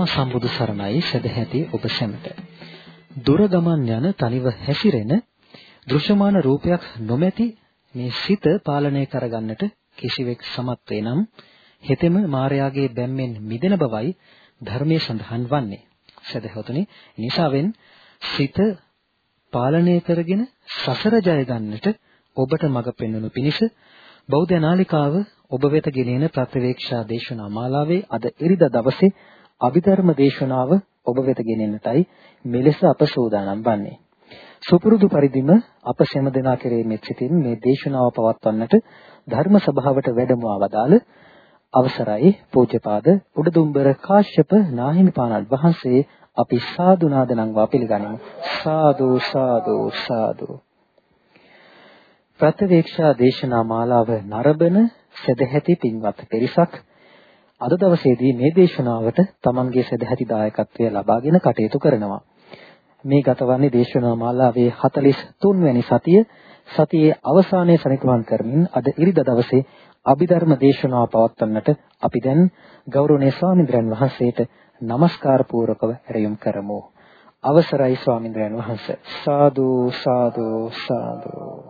සම්මා සම්බුදු සරණයි සදැහැති ඔබ සැමට. දුර ගමන් යන තනිව හැසිරෙන දෘශ්‍යමාන රූපයක් නොමැති මේ සිත පාලනය කරගන්නට කිසිවෙක් සමත් වෙනම් හෙතෙම මායාගේ බැම්මෙන් මිදෙන බවයි ධර්මයේ සඳහන් වන්නේ. සදහතුනි නිසාවෙන් සිත පාලනය කරගෙන සසර ජය ගන්නට ඔබට මඟ පෙන්වනු පිණිස බෞද්ධ නාලිකාව ඔබ වෙත ගෙනෙන ප්‍රතිවේක්ෂා දේශනා මාලාවේ අද ඉරිදා දවසේ අභිධර්ම දේශනාව ඔබ වෙත ගෙනෙන්නටයි මෙලෙස අප සූදානම් වන්නේ. සුපුරුදු පරිදිම අප සෑම දෙනා කෙරේ මෙත් සිටින් මේ දේශනාව පවත්වන්නට ධර්ම සභාවට වැඩමවා වදාළ අවසරයි පූජ්‍යපාද උඩදුම්බර කාශ්‍යප නාහිමිපාණන් වහන්සේ අපි සාදු නාද නංවා පිළිගනිමු සාදු සාදු සාදු ප්‍රතිවේක්ෂා දේශනා මාලාව නරඹන සදැහැති පින්වත් පිරිසක් අද දවසේදී මේ දේශනාවට Tamanගේ සදැහැති දායකත්වය ලබාගෙන කටයුතු කරනවා. මේ ගතවන්නේ දේශනා මාලාවේ 43 වැනි සතිය සතියේ අවසානයේ සනිටුවන් කරමින් අද ඉරිදා දවසේ අභිධර්ම දේශනාව පවත්වන්නට අපි දැන් ගෞරවනීය ස්වාමීන් වහන්සේට নমස්කාර පූර්වකව ඇරයුම් කරමු. අවසරයි ස්වාමීන් වහන්සේ. සාදු සාදු සාදු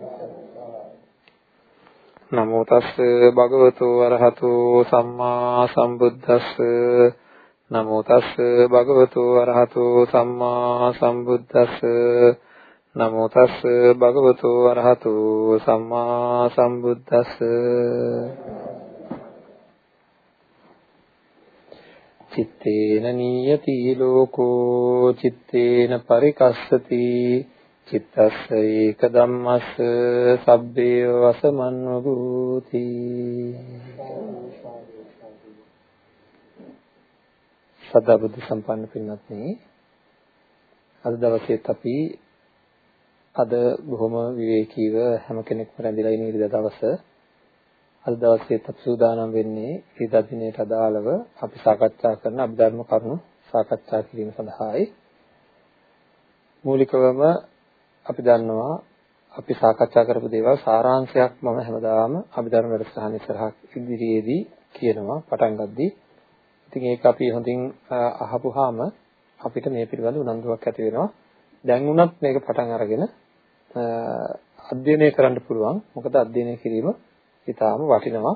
නමෝ තස්ස භගවතු වරහතු සම්මා සම්බුද්දස්ස. නමෝ තස්ස භගවතු වරහතු සම්මා සම්බුද්දස්ස. නමෝ තස්ස භගවතු වරහතු සම්මා සම්බුද්දස්ස. චිත්තේන නීයති ලෝකෝ චිත්තේන පරිකස්සති. චිත්තස්ස ඒක ධම්මස්ස සබ්බේ වසමන්වගූති. සදා බුද්ධ සම්පන්න පින්වත්නි අද දවසේත් අපි අද බොහොම විවේකීව හැම කෙනෙක්ම රැඳිලා ඉන්න ඉරිදා දවස. අද දවසේත් අපි සූදානම් වෙන්නේ ඉරිදා දිනයට අදාළව අපි සාකච්ඡා කරන අභිධර්ම කරුණු සාකච්ඡා කිරීම සඳහායි. මූලිකවම අපි දන්නවා අපි සාකච්ඡා කරපු දේවල් සාරාංශයක් මම හැමදාම අභිධර්ම වැඩසටහන ඉස්සරහ ඉදිරියේදී කියනවා පටන් ගද්දී. ඉතින් ඒක අපි හොඳින් අහපුවාම අපිට මේ පිළිබඳ උනන්දුවක් ඇති වෙනවා. දැන් උනත් මේක පටන් අරගෙන අධ්‍යයනය කරන්න පුළුවන්. මොකද අධ්‍යයනය කිරීම ඊටාම වටිනවා.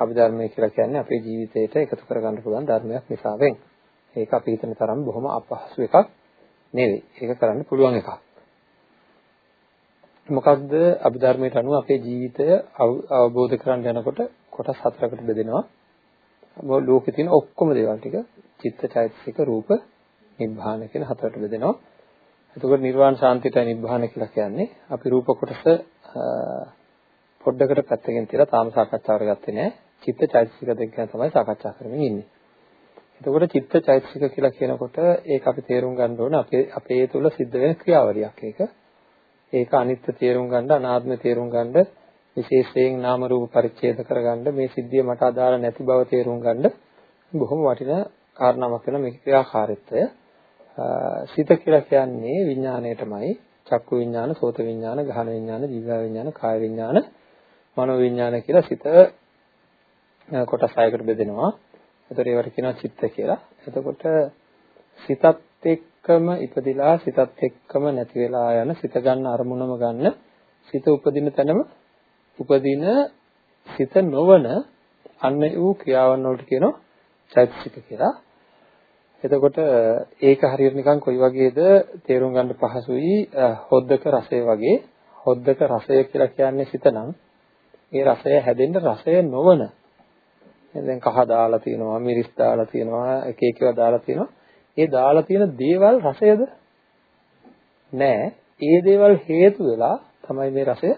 අභිධර්මය කියලා කියන්නේ අපේ ජීවිතයට එකතු කරගන්න පුළුවන් ධර්මයක් නිසාවෙන්. ඒක අපි හිතන තරම් බොහොම අපහසු එකක් නෙවෙයි. ඒක කරන්න පුළුවන් එකක්. මොකක්ද අභිධර්මයට අනුව අපේ ජීවිතය අවබෝධ කරගන්න යනකොට කොටස් හතරකට බෙදෙනවා. ලෝකේ තියෙන ඔක්කොම දේවල් ටික චිත්ත චෛතසික රූප නිබ්බාන කියන හතරට බෙදෙනවා. එතකොට නිර්වාණ ශාන්තියයි නිබ්බාන කියලා කියන්නේ අපි රූප කොටස පොඩ්ඩකට පැත්තකින් තියලා තාම සාකච්ඡාවට ගත්තේ නැහැ. චිත්ත චෛතසික දෙක ගැන තමයි සාකච්ඡා කරමින් ඉන්නේ. එතකොට චිත්ත චෛතසික කියලා කියනකොට ඒක අපි තේරුම් ගන්න ඕන අපේ අපේ තුල සිද්ධ වෙන ක්‍රියාවලියක් ඒක. ඒක අනිත්‍ය තේරුම් ගන්න අනාත්ම තේරුම් ගන්න විශේෂයෙන් නාම රූප පරිච්ඡේද කරගන්න මේ සිද්ධිය මට අදාළ නැති බව තේරුම් ගන්න බොහොම වටිනා කාරණාවක් වෙන මේ ක්‍රියාකාරීත්වය සිත කියලා කියන්නේ විඥාණයටමයි චක්කු විඥාන, සෝත විඥාන, ගහන විඥාන, ජීව විඥාන, කාය විඥාන, මනෝ විඥාන කියලා සිත කොටස් හයකට බෙදෙනවා. ඒතර ඒවට කියනවා චිත්ත කියලා. එතකොට සිතත් එක්ක එක්කම ඉපදිලා සිතත් එක්කම නැති වෙලා යන සිත ගන්න අරමුණම ගන්න සිත උපදින තැනම උපදින සිත නොවන අන්න වූ ක්‍රියාවන් වලට කියනවා චෛතසික කියලා. එතකොට ඒක හරියට නිකන් කොයි වගේද තේරුම් ගන්න පහසුයි. හොද්දක රසය වගේ. හොද්දක රසය කියලා කියන්නේ සිත නම් ඒ රසය හැදෙන්න රසය නොවන. දැන් කහ දාලා තියෙනවා මිරිස් දාලා තියෙනවා එක එක ඒවා දාලා තියෙනවා. ඒ දාලා තියෙන දේවල් රසයද? නෑ. ඒ දේවල් හේතු වෙලා තමයි මේ රසය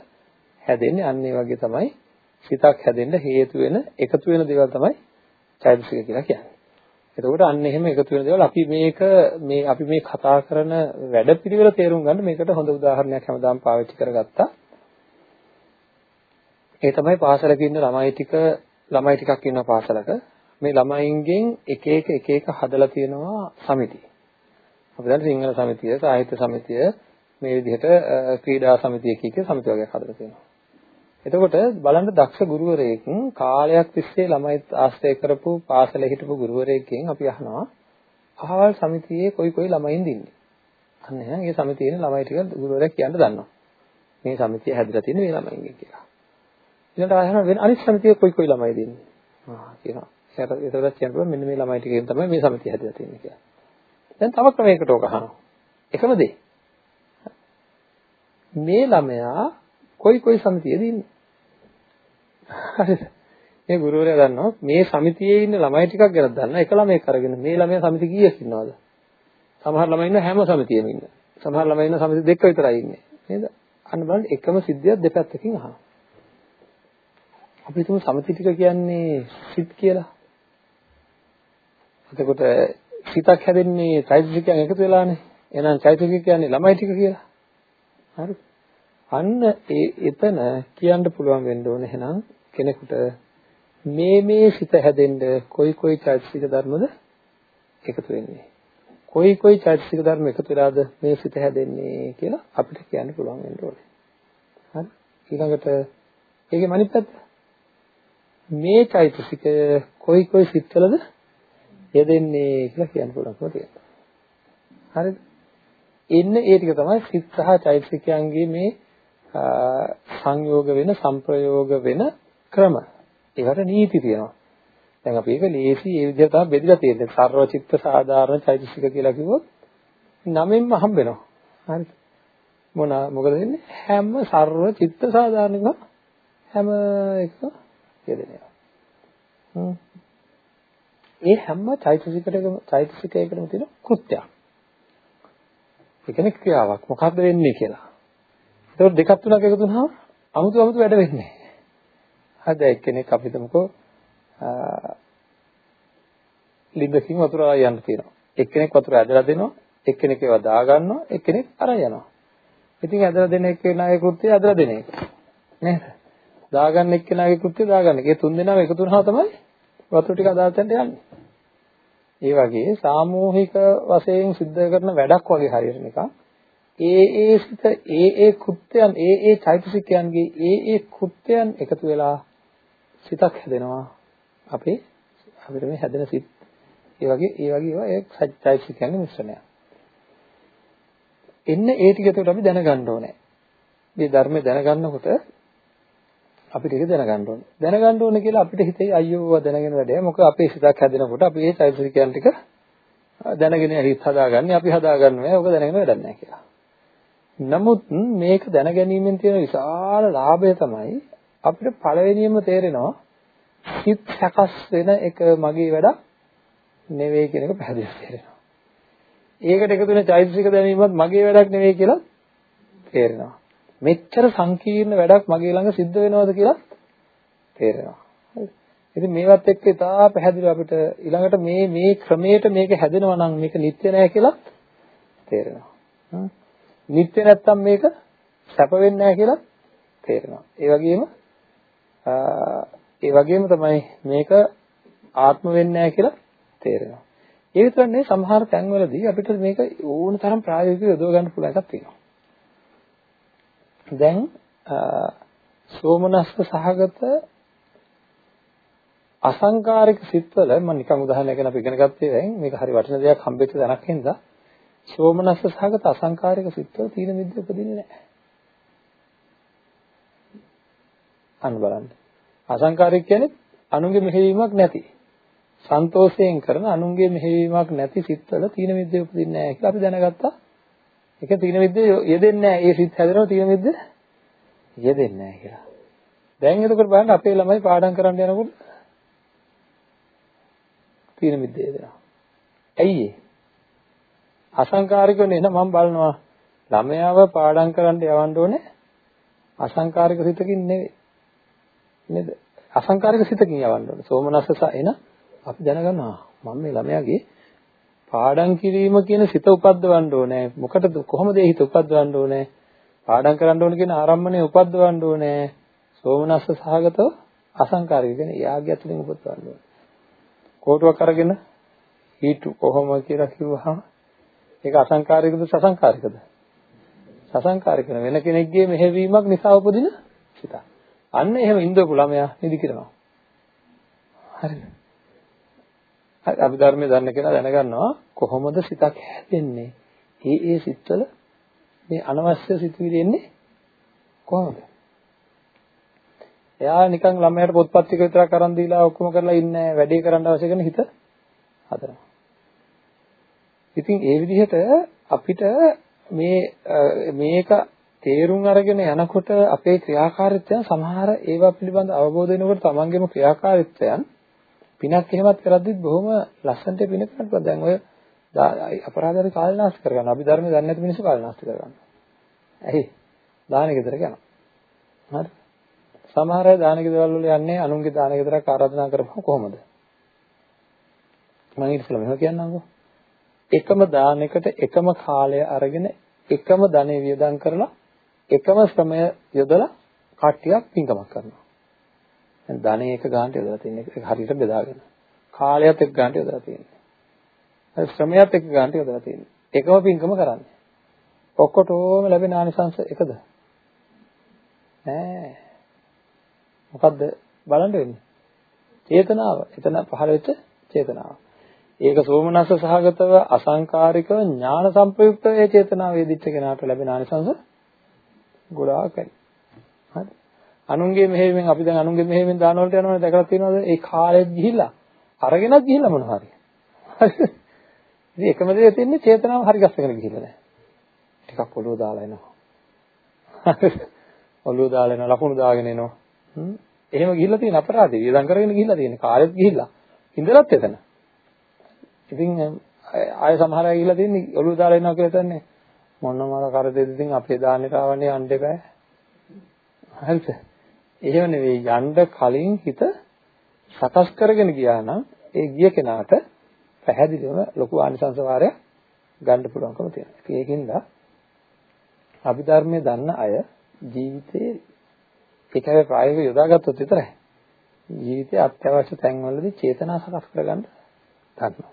හැදෙන්නේ. අන්න ඒ වගේ තමයි සිතක් හැදෙන්න හේතු වෙන එකතු වෙන දේවල් තමයි චෛතසික කියලා කියන්නේ. එතකොට අන්න එහෙම එකතු වෙන දේවල් අපි මේක මේ අපි මේ කතා කරන වැඩපිළිවෙල තේරුම් ගන්න මේකට හොඳ උදාහරණයක් හැමදාම පාවිච්චි කරගත්තා. ඒ තමයි පාසලක ඉන්න ළමයි ටික ළමයි ටිකක් ඉන්න පාසලක මේ ළමයින්ගෙන් එක එක එක එක හදලා තියෙනවා සමිති. අපි දැන් සිංහල සමිතිය, සාහිත්‍ය සමිතිය මේ විදිහට ක්‍රීඩා සමිතිය කීක සමිති වගේක් හදලා තියෙනවා. එතකොට බලන්න දක්ෂ ගුරුවරයෙක් කාලයක් තිස්සේ ළමයිත් ආශ්‍රය කරපු පාසලේ හිටපු ගුරුවරයෙක්ගෙන් අපි අහනවා අහවල් සමිතියේ කොයි කොයි ළමයින්ද ඉන්නේ. අන්න එහෙනම් ඒ සමිතියේ ළමයි ටික ගුරුවරයා කියන්න දන්නවා. මේ සමිතිය හැදිලා තියෙන මේ ළමයින්ගේ කියලා. ඊළඟට අහනවා වෙන අනිත් සමිතියේ කොයි කොයි ළමයිද ඉන්නේ. ආ කියනවා. ඒකට කියනවා මෙන්න මේ ළමයි ටිකෙන් තමයි මේ සමිතිය හැදිලා තියෙන්නේ කියලා. දැන් තව ක්‍රමයකට ඔක අහනවා. එකම දේ. මේ ළමයා කොයි කොයි සමිතියේද ඉන්නේ? හරිද? මේ ගුරුවරයා දන්නවා මේ සමිතියේ ඉන්න ළමයි ටිකක් ගැන දන්නා එක ළමයෙක් අරගෙන මේ ළමයා සමිති කීයක් ඉන්නවද? සමහර ළමයි ඉන්න හැම සමිතියෙම ඉන්න. සමහර ළමයි ඉන්න සමිති දෙක විතරයි ඉන්නේ. නේද? අන්න බලන්න එකම සිද්ධියක් දෙපැත්තකින් අහනවා. අපි හිතමු සමිති ටික කියන්නේ සිත් කියලා. එතකොට සිතක් හැදෙන්නේ චෛතසිකයන් එකතු වෙලානේ. එහෙනම් චෛතසික කියන්නේ ළමයි ටික කියලා. හරි. අන්න ඒ එතන කියන්න පුළුවන් වෙන්න ඕන එහෙනම් කෙනෙකුට මේ මේ සිත හැදෙන්න කොයි කොයි චෛතසික ධර්මද එකතු වෙන්නේ. කොයි කොයි චෛතසික ධර්ම එකතු වෙලාද මේ සිත හැදෙන්නේ කියලා අපිට කියන්න පුළුවන් වෙන්න ඕනේ. හරි. ඊළඟට ඒකේ මනිත් පැත්ත මේ චෛතසිකය කොයි කොයි සිත්වලද යෙදෙන්නේ කියලා කියන්න පුළුවන්කම තියෙනවා. හරිද? එන්නේ ඒ ටික තමයි සිත් සහ චෛතසිකයන්ගේ මේ සංයෝග වෙන සංප්‍රයෝග වෙන ක්‍රම. ඒකට නීති තියෙනවා. දැන් අපි ඒක ලේසි ඒ විදිහට තමයි බෙදලා තියෙන්නේ. සර්ව චිත්ත සාධාරණ චෛතසික කියලා කිව්වොත් නමෙන්ම හම්බ වෙනවා. හරිද? මොන මොකද වෙන්නේ? හැම සර්ව චිත්ත සාධාරණකම හැම එකම යෙදෙනවා. හ්ම්. ඒ හැම චෛතසිකයකම චෛතසිකයකම තියෙන කෘත්‍යයක්. ඒ කියන්නේ ක්‍රියාවක්. මොකක්ද වෙන්නේ කියලා. ඒතකොට දෙකක් තුනක් එකතු වුණාම අමුතු අමුතු වැඩ වෙන්නේ. හරිද එක්කෙනෙක් අපි හිතමුකෝ ලිඳකින් වතුර යන්න තියෙනවා. එක්කෙනෙක් වතුර ඇදලා දෙනවා, එක්කෙනෙක් ඒවා දා ගන්නවා, එක්කෙනෙක් අරන් යනවා. ඉතින් ඇදලා දෙන එක්කෙනාගේ කෘත්‍යය ඇදලා දෙන එක. නේද? දාගන්න එක්කෙනාගේ කෘත්‍යය දාගන්න. ඒ තුන් දෙනාම එකතු වුණාම තමයි වතුර ටික අදාළ තැනට යන්නේ. ඒ වගේ සාමූහික වශයෙන් සිද්ධ කරන වැඩක් වගේ හරියට නිකන් ඒ ඒ සිත ඒ ඒ කෘත්‍යයන් ඒ ඒ චෛතසිකයන්ගේ ඒ ඒ කෘත්‍යයන් එකතු වෙලා සිතක් හැදෙනවා අපේ අපිට මේ හැදෙන සිත් ඒ වගේ ඒ වගේ ඒවා ඒ චෛතසිකයන්ගේ මිශ්‍රණය. එන්න ඒ ටික එතකොට අපි දැනගන්න ඕනේ. මේ ධර්මය දැනගන්නකොට අපිට ඒක දැනගන්න ඕනේ. දැනගන්න ඕනේ කියලා අපිට හිතේ අයියෝ දැනගෙන වැඩේ. මොකද අපේ සිතක් හැදෙනකොට අපි මේ චෛතසිකයන් ටික දැනගෙන හිත හදාගන්නේ අපි හදාගන්නේ ඔක දැනගෙන වැඩක් නැහැ කියලා. නමුත් මේක දැනගැනීමෙන් තියෙන විශාල ලාභය තමයි අපිට පළවෙනියෙන්ම තේරෙනවා හිත සකස් වෙන එක මගේ වැඩක් නෙවෙයි කියන එක පැහැදිලිව තේරෙනවා. ඒකට එකතු වෙන චෛතසික දැනීමත් මගේ වැඩක් නෙවෙයි කියලා තේරෙනවා. මෙච්චර සංකීර්ණ වැඩක් මගේ ළඟ සිද්ධ වෙනවද කියලා තේරෙනවා. ඉතින් මේවත් එක්ක ඉතා පැහැදිලිව අපිට ඊළඟට මේ මේ ක්‍රමයට මේක හැදෙනවා නම් මේක නිත්‍ය නෑ කියලා තේරෙනවා. නිත්‍ය නැත්තම් මේක සැප වෙන්නේ නැහැ කියලා තේරෙනවා. ඒ වගේම ඒ වගේම තමයි මේක ආත්ම වෙන්නේ නැහැ කියලා තේරෙනවා. ඒ විතරක් නෙවෙයි සමහර තැන්වලදී අපිට මේක ඕන තරම් ප්‍රායෝගිකව යොදව ගන්න පුළුවන් එකක් තියෙනවා. දැන් සෝමනස්ස සහගත අසංකාරික සිත්වල මම නිකන් උදාහරණයක් ගැන අපි ඉගෙන ගත්තේ දැන් මේක හරි වටින දෙයක් හම්බෙච්ච දැනක් හින්දා සෝමනස්ස සහගත අසංකාරික සිත්වල තීන මිද්ද උපදින්නේ නැහැ. අන්න බලන්න. අසංකාරික කියන්නේ අනුන්ගේ මෙහෙවීමක් නැති. සන්තෝෂයෙන් කරන අනුන්ගේ මෙහෙවීමක් නැති සිත්වල තීන මිද්ද උපදින්නේ නැහැ කියලා අපි දැනගත්තා. ඒක තීන මිද්ද යෙදෙන්නේ නැහැ. ඒ සිත් හැදෙනවා තීන මිද්ද යෙදෙන්නේ නැහැ කියලා. දැන් එතකොට බලන්න අපේ ළමයි පාඩම් කරන්න යනකොට තීන මිද්ද යෙදෙනවා. ඇයි ඒ? අසංකාරිකව නේ මම බලනවා ළමයාව පාඩම් කරන්න යවන්න ඕනේ අසංකාරික සිතකින් නෙවෙයි නේද අසංකාරික සිතකින් යවන්න ඕනේ සෝමනස්සස එන අපි දැනගන්නවා මම මේ ළමයාගේ පාඩම් කිරීම කියන සිත උපද්දවන්න ඕනේ. මොකටද කොහොමද ඒ හිත උපද්දවන්න ඕනේ? පාඩම් කරන්න ඕන කියන ආරම්භණය උපද්දවන්න ඕනේ. සෝමනස්ස සහගතව අසංකාරික කියන යාගය ඇතුලෙන් උපද්දවන්න ඕනේ. කෝටුවක් අරගෙන හීටු කොහොම කියලා කිව්වහම ඒක අසංකාරිකද සසංකාරිකද? සසංකාරික වෙන කෙනෙක්ගේ මෙහෙවීමක් නිසා උපදින සිත. අන්න එහෙම ඉඳපු ළමයා නිදි කරනවා. හරිද? අපි ධර්මයේ දන්න කෙනා දැනගන්නවා කොහොමද සිතක් හැදෙන්නේ? ඒ ඒ සිත්වල මේ අනවශ්‍ය සිතුවිලි එන්නේ කොහොමද? එයා නිකන් ළමයාට පොත්පත් ටික විතරක් අරන් දීලා ඔක්කොම කරලා ඉන්නේ වැඩේ කරන්න අවශ්‍ය කරන හිත හදනවා. ඉතින් ඒ විදිහට අපිට මේ මේක තේරුම් අරගෙන යනකොට අපේ ක්‍රියාකාරීත්වයන් සමහර ඒවා පිළිබඳ අවබෝධ වෙනකොට තමන්ගේම ක්‍රියාකාරීත්වයන් පිනක් එහෙමත් කරද්දිත් බොහොම ලස්සනට පින කරනවා. දැන් ඔය අපරාධය කාලනාස්ති කරගන්න. අභිධර්මයේ දන්නේ නැති මිනිස්සු කාලනාස්ති කරගන්න. ඇයි? දානෙ ගෙදර යනවා. හරි. සමහර අය දානෙ ගෙදරවල වල යන්නේ අනුන්ගේ දානෙ ගෙදරක් ආරාධනා කරපුවා කොහොමද? මම ඉස්සෙල්ලා මෙහෙම කියන්නම්කෝ. එකම දානයකට එකම කාලය අරගෙන එකම ධනෙ වියදම් කරලා එකම ශ්‍රමය යොදලා කට්ටියක් පින්කමක් කරනවා. දැන් ධනෙ එක ගානට යොදලා තියෙන එක හරියට බෙදාගෙන. කාලයත් එක ගානට යොදලා තියෙන්නේ. හරි ශ්‍රමයත් එක ගානට යොදලා තියෙන්නේ. එකම පින්කම කරන්නේ. ඔක්කොටම ලැබෙන ආනිසංස එකද? නෑ. මොකද්ද බලන්න වෙන්නේ? චේතනාව. එතන පහළ වෙච්ච චේතනාව. ඒක සෝමනස්ස සහගතව අසංකාරිකව ඥාන සංප්‍රයුක්තව ඒ චේතනාව වේදිච්ච කෙනාට ලැබෙන ආනිසංස ගොඩාක්යි. හරි. අනුන්ගේ මෙහෙයුමෙන් අපි දැන් අනුන්ගේ මෙහෙයුමෙන් දාන වලට යනවනේ දැකලා තියෙනවද? ඒ කාලෙත් ගිහිල්ලා අරගෙනත් ගිහිල්ලා මොනවා හරි. හරිද? ඉතින් එකම දේ තියෙන්නේ චේතනාව හරි ගස්සගෙන ගිහිල්ලා නැහැ. ටිකක් ඔළුව දාලා එනවා. ඔළුව දාලා එනවා ලකුණු දාගෙන එනවා. එහෙම ගිහිල්ලා තියෙන අපරාධය. වියදම් කරගෙන ගිහිල්ලා තියෙන කාලෙත් ගිහිල්ලා. ඉඳලත් එතන. ඉතින් ආය සමහර අය ගිහිල්ලා තින්නේ ඔළුව දාලා එනවා කියලා හිතන්නේ මොනම කරදෙද ඉතින් අපේ දාන්නට ආවනේ යන්න එපා. හරිද? එහෙම නෙවෙයි යන්න කලින් හිත සකස් කරගෙන ගියා නම් ඒ ගිය කෙනාට පැහැදිලිවම ලොකු ආනිසංස වාරයක් ගන්න පුළුවන්කම තියෙනවා. ඒකින්ද අභිධර්මයේ දන්න අය ජීවිතේ ඒකේ ප්‍රායෝගිකව යොදාගත්තොත් විතරයි. ජීවිතයේ අත්‍යවශ්‍ය තැන්වලදී චේතනා සකස් කරගන්න ගන්නවා.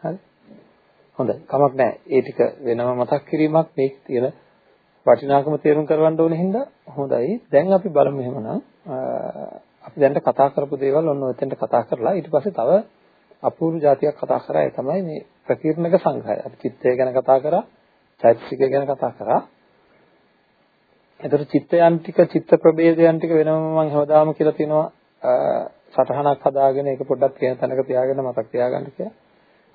හරි හොඳයි කමක් නැහැ ඒ ටික වෙනම මතක් කිරීමක් මේ තියෙන වටිනාකම තේරුම් කරගන්න ඕන හින්දා හොඳයි. දැන් අපි බලමු එහෙමනම්. අපි දැන්ට කතා කරපු දේවල් ඔන්න ඔතෙන්ට කතා කරලා ඊට පස්සේ තව අපූර්ව જાතියක් කතා කරා. ඒ තමයි මේ ප්‍රකීර්ණක සංඝය. අපි චිත්තය ගැන කතා කරා චෛතසිකය ගැන කතා කරා. එතකොට චිත්තයන් ටික චිත්ත ප්‍රභේදයන් ටික වෙනම මම හැමදාම කියලා තියෙනවා. සටහනක් හදාගෙන ඒක පොඩ්ඩක් තියෙන තැනක තියාගෙන මතක් තියාගන්න කියලා.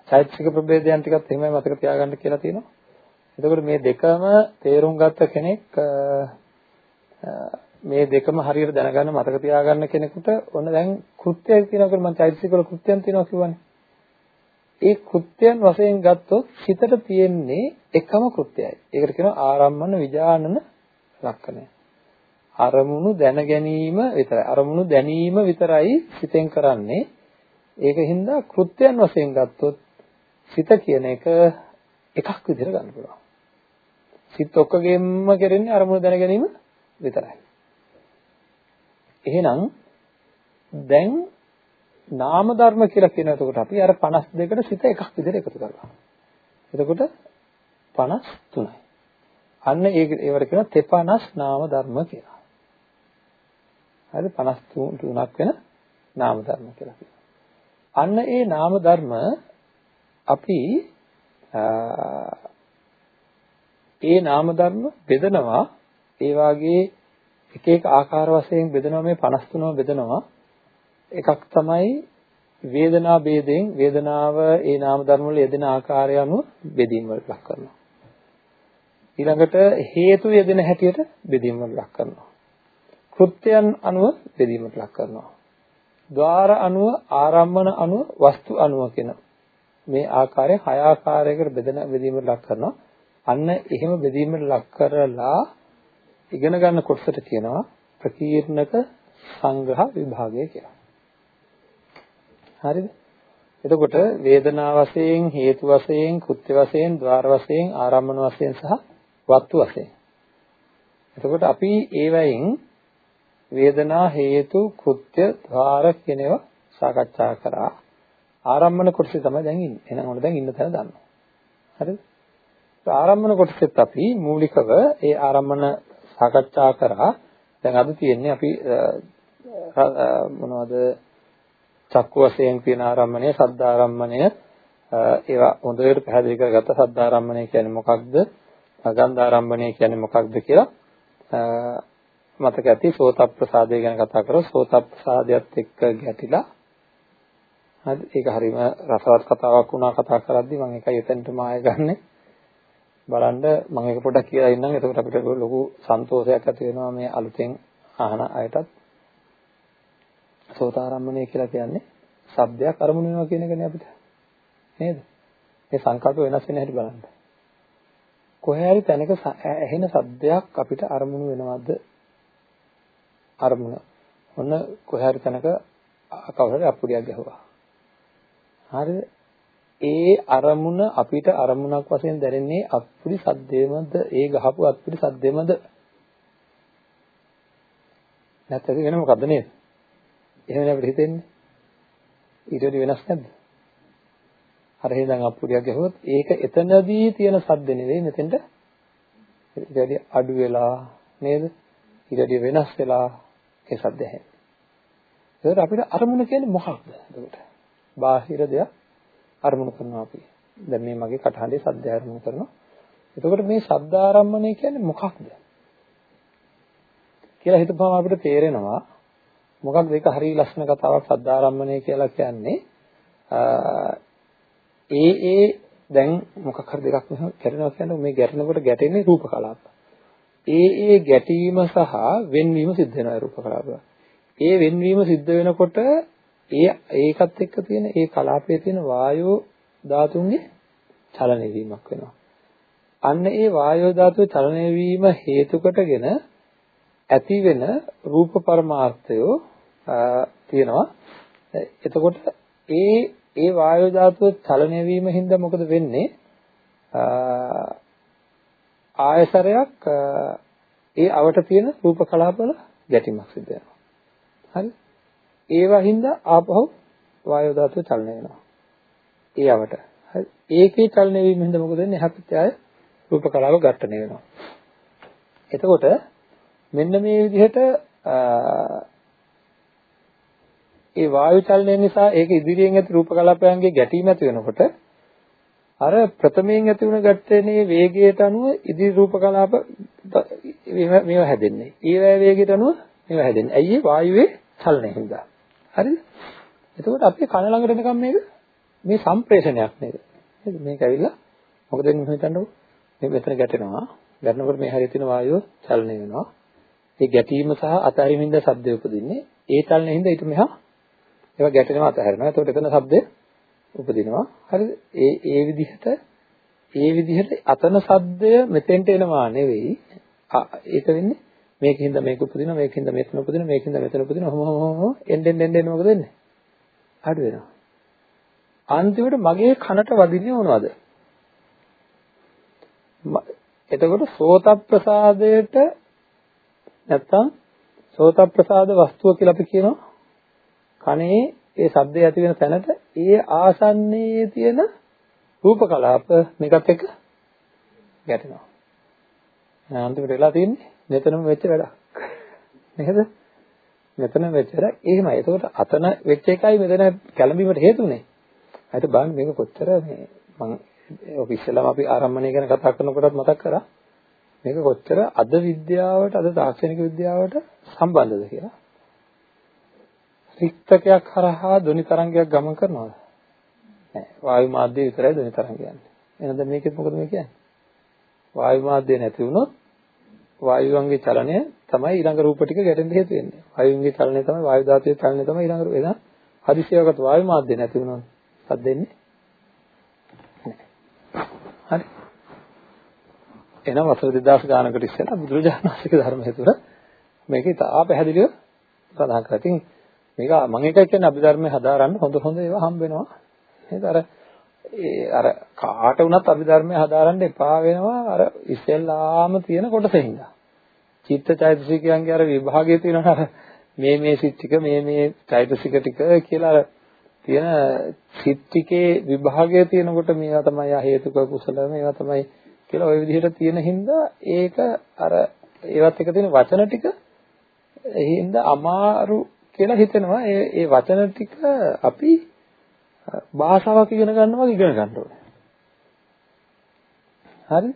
චෛතසික ප්‍රභේදයන් ටිකත් එහෙමයි මතක තියාගන්න කියලා තියෙනවා. එතකොට මේ දෙකම තේරුම් ගත්ත කෙනෙක් මේ දෙකම හරියට දැනගන්න මතක තියාගන්න කෙනෙකුට ඔන්න දැන් කෘත්‍යයක් තියෙනවා කියලා මම චෛතසික වල කෘත්‍යයන් තියෙනවා කියවනේ. ඒ කෘත්‍යයන් වශයෙන් ගත්තොත් හිතට තියෙන්නේ එකම කෘත්‍යයයි. ඒකට කියනවා ආරම්මන විජානන ලක්ෂණය. අරමුණු දැන ගැනීම විතරයි. අරමුණු දැනීම විතරයි සිතෙන් කරන්නේ. ඒකින්ද කෘත්‍යයන් වශයෙන් ගත්තොත් සිත කියන එක එකක් විදිහට ගන්න පුළුවන්. සිත ඔක්කොගෙම කරන්නේ අරමුණ දැන ගැනීම විතරයි. එහෙනම් දැන් නාම ධර්ම කියලා කියන එතකොට අපි අර 52කට සිත එකක් විදිහට එකතු කරනවා. එතකොට 53යි. අන්න ඒක ඒවට කියනවා තෙපනස් නාම ධර්ම කියලා. හරි 53ක් වෙන නාම ධර්ම කියලා කියනවා. අන්න ඒ නාම ධර්ම අපි ඒ නාම ධර්ම බෙදනවා. ඒ වාගේ එක එක ආකාර වශයෙන් බෙදනවා. මේ 53ම බෙදනවා. එකක් තමයි වේදනා ભેදයෙන් වේදනාව ඒ නාම ධර්ම වල යෙදෙන ආකාරය අනුව බෙදීම් වලට ලක් කරනවා. ඊළඟට හේතු යෙදෙන හැටියට බෙදීම් වලට ලක් කරනවා. කෘත්‍යයන් අනුව බෙදීමට ලක් කරනවා. ద్వාර අනුව ආරම්මන අනුව වස්තු අනුව කියන මේ ආකාරය හය ආකාරයකට බෙදෙන බෙදීමට ලක් කරනවා. අන්න එහෙම බෙදීමට ලක් කරලා ඉගෙන ගන්න කොටසට කියනවා ප්‍රකීර්ණක සංග්‍රහ විභාගය කියලා. හරිද? එතකොට වේදනා වශයෙන්, හේතු වශයෙන්, කෘත්‍ය වශයෙන්, ద్వාර වශයෙන්, ආරම්භන වශයෙන් සහ වස්තු වශයෙන්. එතකොට අපි ඒවයින් වේදනා හේතු කෘත්‍ය ద్వාර කියන ඒවා සාකච්ඡා කරා. ආරම්භන කොටසේ තමයි දැන් ඉන්නේ. එහෙනම් ඔන්න දැන් ඉන්න තැන දන්නවා. හරිද? ආරම්භන කොටසෙත් අපි මූලිකව ඒ ආරම්භන සාකච්ඡා කරා. දැන් අද තියෙන්නේ අපි මොනවද චක්කු වශයෙන් කියන ආරම්මණය, සද්දාරම්මණය ඒවා හොඳට පැහැදිලි කරගත්ත සද්දාරම්මණය කියන්නේ මොකක්ද? ගන්ධාරම්මණය කියන්නේ මොකක්ද කියලා මතක ඇති සෝතප්‍රසාදය ගැන කතා කරලා සෝතප්‍රසාදයට එක්ක ගැටිලා හරි ඒක හරීම රසවත් කතාවක් වුණා කතා කරද්දි මම ඒකයි එතනටම ආය ගන්නෙ බලන්න මම ඒක පොඩ්ඩක් කියලා ඉන්නම්. එතකොට අපිට ලොකු සන්තෝෂයක් ඇති වෙනවා මේ අලුතෙන් අහන අයටත්. සෝතාරම්මණය කියලා කියන්නේ සබ්දයක් අරමුණු වෙනවා කියන එකනේ අපිට. නේද? මේ සංකල්ප වෙනස් වෙන හැටි බලන්න. කොහේ හරි තැනක ඇහෙන සබ්දයක් අපිට අරමුණු වෙනවද? අරමුණ. ඔන්න කොහේ හරි තැනක කවුරු හරි අප්පුඩියක් ගැහුවා. හරිද? ඒ අරමුණ අපිට අරමුණක් වශයෙන් දැනෙන්නේ අප්පුඩි සද්දේමද ඒ ගහපු අප්පුඩි සද්දේමද නැත්නම් වෙන මොකද්ද නේද එහෙමනේ අපිට හිතෙන්නේ. ඊට වඩා වෙනස් නැද්ද? අර හේඳන් අප්පුඩියක් ගහුවොත් ඒක එතනදී තියෙන සද්ද නෙවෙයි මෙතෙන්ට ඊට වඩා අඩු වෙලා නේද? ඊට වඩා වෙනස් වෙලා ඒ සද්ද ඇහෙන්නේ. ඒකට අපිට අරමුණ කියන්නේ මොකක්ද? එතකොට බාහිර දෙයක් අරමුණු කරනවා අපි. දැන් මේ මගේ කටහඬේ සද්ද අරමුණු කරනවා. එතකොට මේ ශබ්ද ආරම්භණය කියන්නේ මොකක්ද? කියලා හිතපුවම අපිට තේරෙනවා මොකක්ද ඒක හරිය ලස්සන කතාවක් සද්ධාරම්මණය කියලා කියන්නේ ඒ ඒ දැන් මොකක් හරි දෙකක් මෙහෙම කරනවා කියන්නේ මේ ගැටෙනකොට ගැටෙන්නේ රූප කලාප. ඒ ඒ ගැටීම සහ වෙන්වීම සිද්ධ වෙනවා රූප කලාප. ඒ වෙන්වීම සිද්ධ වෙනකොට ඒ ඒකත් එක්ක තියෙන ඒ කලාපයේ තියෙන වායෝ ධාතුන්ගේ චලනය වීමක් වෙනවා. අන්න ඒ වායෝ ධාතුවේ චලනය වීම හේතු කොටගෙන ඇති වෙන රූප පරමාර්ථයෝ තියෙනවා. එතකොට ඒ ඒ වායු ධාතුව චලනය වීම හින්දා මොකද වෙන්නේ? ආයසරයක් ඒ අවට තියෙන රූප කලාපවල ගැටීමක් සිද්ධ වෙනවා. හරි? ඒවා හින්දා ආපහු වායු ධාතුව චලනය වෙනවා. ඒ අවට. හරි? ඒකේ චලනය වීම හින්දා මොකද වෙන්නේ? හැපිට ආය රූප කලාව ඝට්ටණය වෙනවා. එතකොට මෙන්න මේ විදිහට ඒ වායු චලනය නිසා ඒක ඉදිරියෙන් ඇති රූප කලාපයන්ගේ ගැටීම ඇති වෙනකොට අර ප්‍රථමයෙන් ඇති වුණ ගැටෙනේ වේගයට අනුව ඉදිරි රූප කලාප මේවා හැදෙන්නේ. ඒ වේගයට අනුව මේවා හැදෙන්නේ. ඇයි ඒ වායුවේ චලනය හින්දා. හරිද? එතකොට අපි කන ළඟට එනකම් මේක මේ සම්ප්‍රේෂණයක් නේද? නේද? මේක ඇවිල්ලා මොකද වෙන්නේ හිතන්නකෝ. මේ මෙතන ගැටෙනවා. ගැටෙනකොට මේ හරිය තියෙන වායුව චලනය වෙනවා. ඒ ගැටීම සහ අතහැරීමින්ද ශබ්දය උපදින්නේ. ඒ චලනය හින්දා ඊට මෙහා ඒවා ගැටෙනවා අතහැරෙනවා. එතකොට එතන ශබ්දය උපදිනවා. හරිද? ඒ ඒ විදිහට ඒ විදිහට අතන ශබ්දය මෙතෙන්ට එනවා නෙවෙයි. ඒක වෙන්නේ මේකින්ද මේක උපදිනවා මේකින්ද මෙතන උපදිනවා මේකින්ද මෙතන උපදිනවා ඔහොම ඔහොම එන්න එන්න එන්න මොකද වෙන්නේ? අඩු වෙනවා. අන්තිමට මගේ කනට වදින්නේ මොනවද? එතකොට සෝත ප්‍රසාදයට නැත්තම් සෝත ප්‍රසාද වස්තුව කියලා අපි කියනවා කනේ ඒ ශබ්දය ඇති වෙන තැනට ඒ ආසන්නයේ තියෙන රූප කලාප මේකත් එක්ක ගැටෙනවා. අන්තිමට වෙලා තියෙන්නේ මෙතනම වෙච්ච වැඩක්. නේද? මෙතන වෙච්ච වැඩක් එහෙමයි. එතකොට අතන වෙච්ච එකයි මෙතන කැළඹීමට හේතුනේ. හරිද බලන්න මේක කොච්චර මේ මම ඔක ඉස්සෙල්ලාම අපි ආරම්භණය ගැන කතා කරනකොටත් මතක් කරා. මේක කොච්චර අද විද්‍යාවට අද තාක්ෂණික විද්‍යාවට සම්බන්ධද කියලා. රික්තකයක් හරහා ධ්වනි තරංගයක් ගමන් කරනවද? නෑ. වායු මාධ්‍ය විතරයි ධ්වනි තරංග යන්නේ. එහෙනම් මේකෙත් මොකද මේ කියන්නේ? වායු මාධ්‍ය නැති වුණොත් වායුවන්ගේ චලනය තමයි ඊළඟ රූප ටික ගැටෙන්න හේතු වෙන්නේ. වායුන්ගේ චලනය තමයි වායු ධාතුවේ චලනය තමයි ඊළඟ රූප. එහෙනම් හදිසියකට වායු මාධ්‍ය නැති වුණොත් සද්ද දෙන්නේ හරි. එහෙනම් වසර 2000 ගානකට ඉස්සෙල්ලා බුදුරජාණන් වහන්සේගේ ධර්මයේ තුල මේක ඉතා පැහැදිලිව සඳහන් කරලා. ඉතින් මේක මම එකයි කියන්නේ අභිධර්මයේ හදාරන්න හොඳ හොඳ ඒවා හම්බ වෙනවා. නේද? අර ඒ අර කාට වුණත් අභිධර්මයේ හදාරන්න එපා වෙනවා අර ඉස්සෙල්ලාම තියෙන කොටසින්ද. චිත්තචෛතසිකයන්ගේ අර විභාගයේ තියෙනවා අර මේ මේ සිත් ටික මේ මේ චෛතසික ටික කියලා අර තියෙන සිත් ටිකේ විභාගය තියෙනකොට මේවා තමයි හේතුක කුසල මේවා තමයි කියලා ওই විදිහට තියෙන හින්දා ඒක අර ඒවත් එක තියෙන වචන ටික හින්දා අමාරු කියලා හිතෙනවා ඒ ඒ වචන ටික අපි භාෂාවක් ඉගෙන ගන්නවා වගේ ඉගෙන ගන්න ඕනේ. හරි?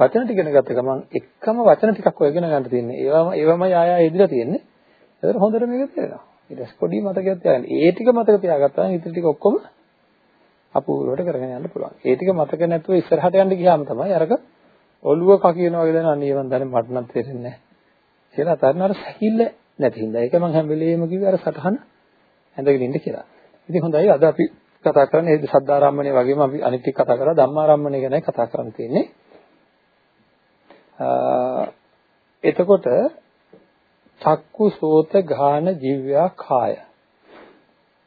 වචන ටික ඉගෙන ගත්ත ගමන් එකම වචන ටිකක් ඔය ඉගෙන ගන්න තියෙන්නේ. ඒවම ඒවමයි ආය ආය ඉදිරියට තියෙන්නේ. ඒතර හොඳට මේක තේරෙනවා. ඊට පස්සේ පොඩි මතකයක් තියාගන්න. ඒ ටික මතක තියාගත්තා නම් ඉතින් ටික ඔක්කොම අපූර්වට කරගෙන යන්න පුළුවන්. ඒ ටික මතක නැතුව ඉස්සරහට යන්න ගියාම තමයි අරක ඔළුව කකියන වගේ දැන අනේ මන් දැන මට නම් තේරෙන්නේ නැහැ. කියලා අතරන අර සැකිල්ල නැති හින්දා. ඒක මම හැම වෙලෙම කිව්වේ අර සටහන ඇඳගෙන ඉන්න කියලා. ඉතින් හොඳයි අද අපි කතා කරන්නේ ඒ සද්ධාරම්මණය වගේම අපි අනිත් ටික කතා කරා ධම්මාරම්මණය ගැනයි කතා කරන්න තියෙන්නේ. එතකොට චක්කු සෝත ගාන ජීවයා කාය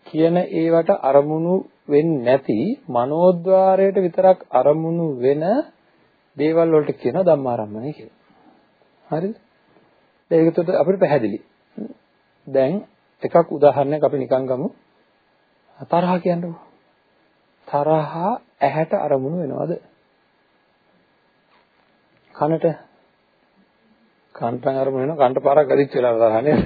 කියන ඒවට අරමුණු වෙන්නේ නැති මනෝද්වාරයට විතරක් අරමුණු වෙන දේවල් වලට කියන ධම්මාරම්මණය කියලා. හරිද? ඒකට අපිට පැහැදිලි. දැන් එකක් උදාහරණයක් අපි නිකන් ගමු. තරහ කියන්නකො. තරහ ඇහැට අරමුණු වෙනවද? කනට කන්ටන් අරමුණු වෙනවා කන්ට පාරක් ගදිච්ච වෙලාව තරහ නේද?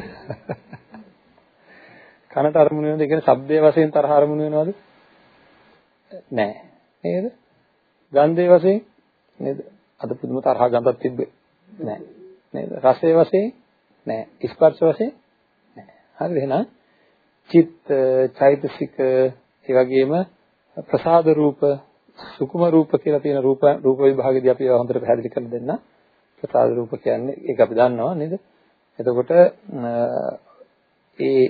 කනට අරමුණු වෙනවද? ඒ කියන්නේ ශබ්දයේ වශයෙන් තරහ අරමුණු වෙනවද? නෑ. නේද? ගන්ධයේ වශයෙන් නේද? අද පුදුම තරහ ගඳක් තිබ්බේ නෑ. නේද? රසයේ වශයෙන් නෑ. ස්පර්ශ වශයෙන් නෑ. හරිද එහෙනම් චිත්ත, චෛතසික, ඒ වගේම ප්‍රසාද රූප, සුකුම රූප කියලා තියෙන රූප රූප විභාගෙදී අපි ඒවා හොඳට පැහැදිලි කරලා දෙන්න. ප්‍රසාද රූප කියන්නේ ඒක අපි දන්නවා නේද? එතකොට ඒ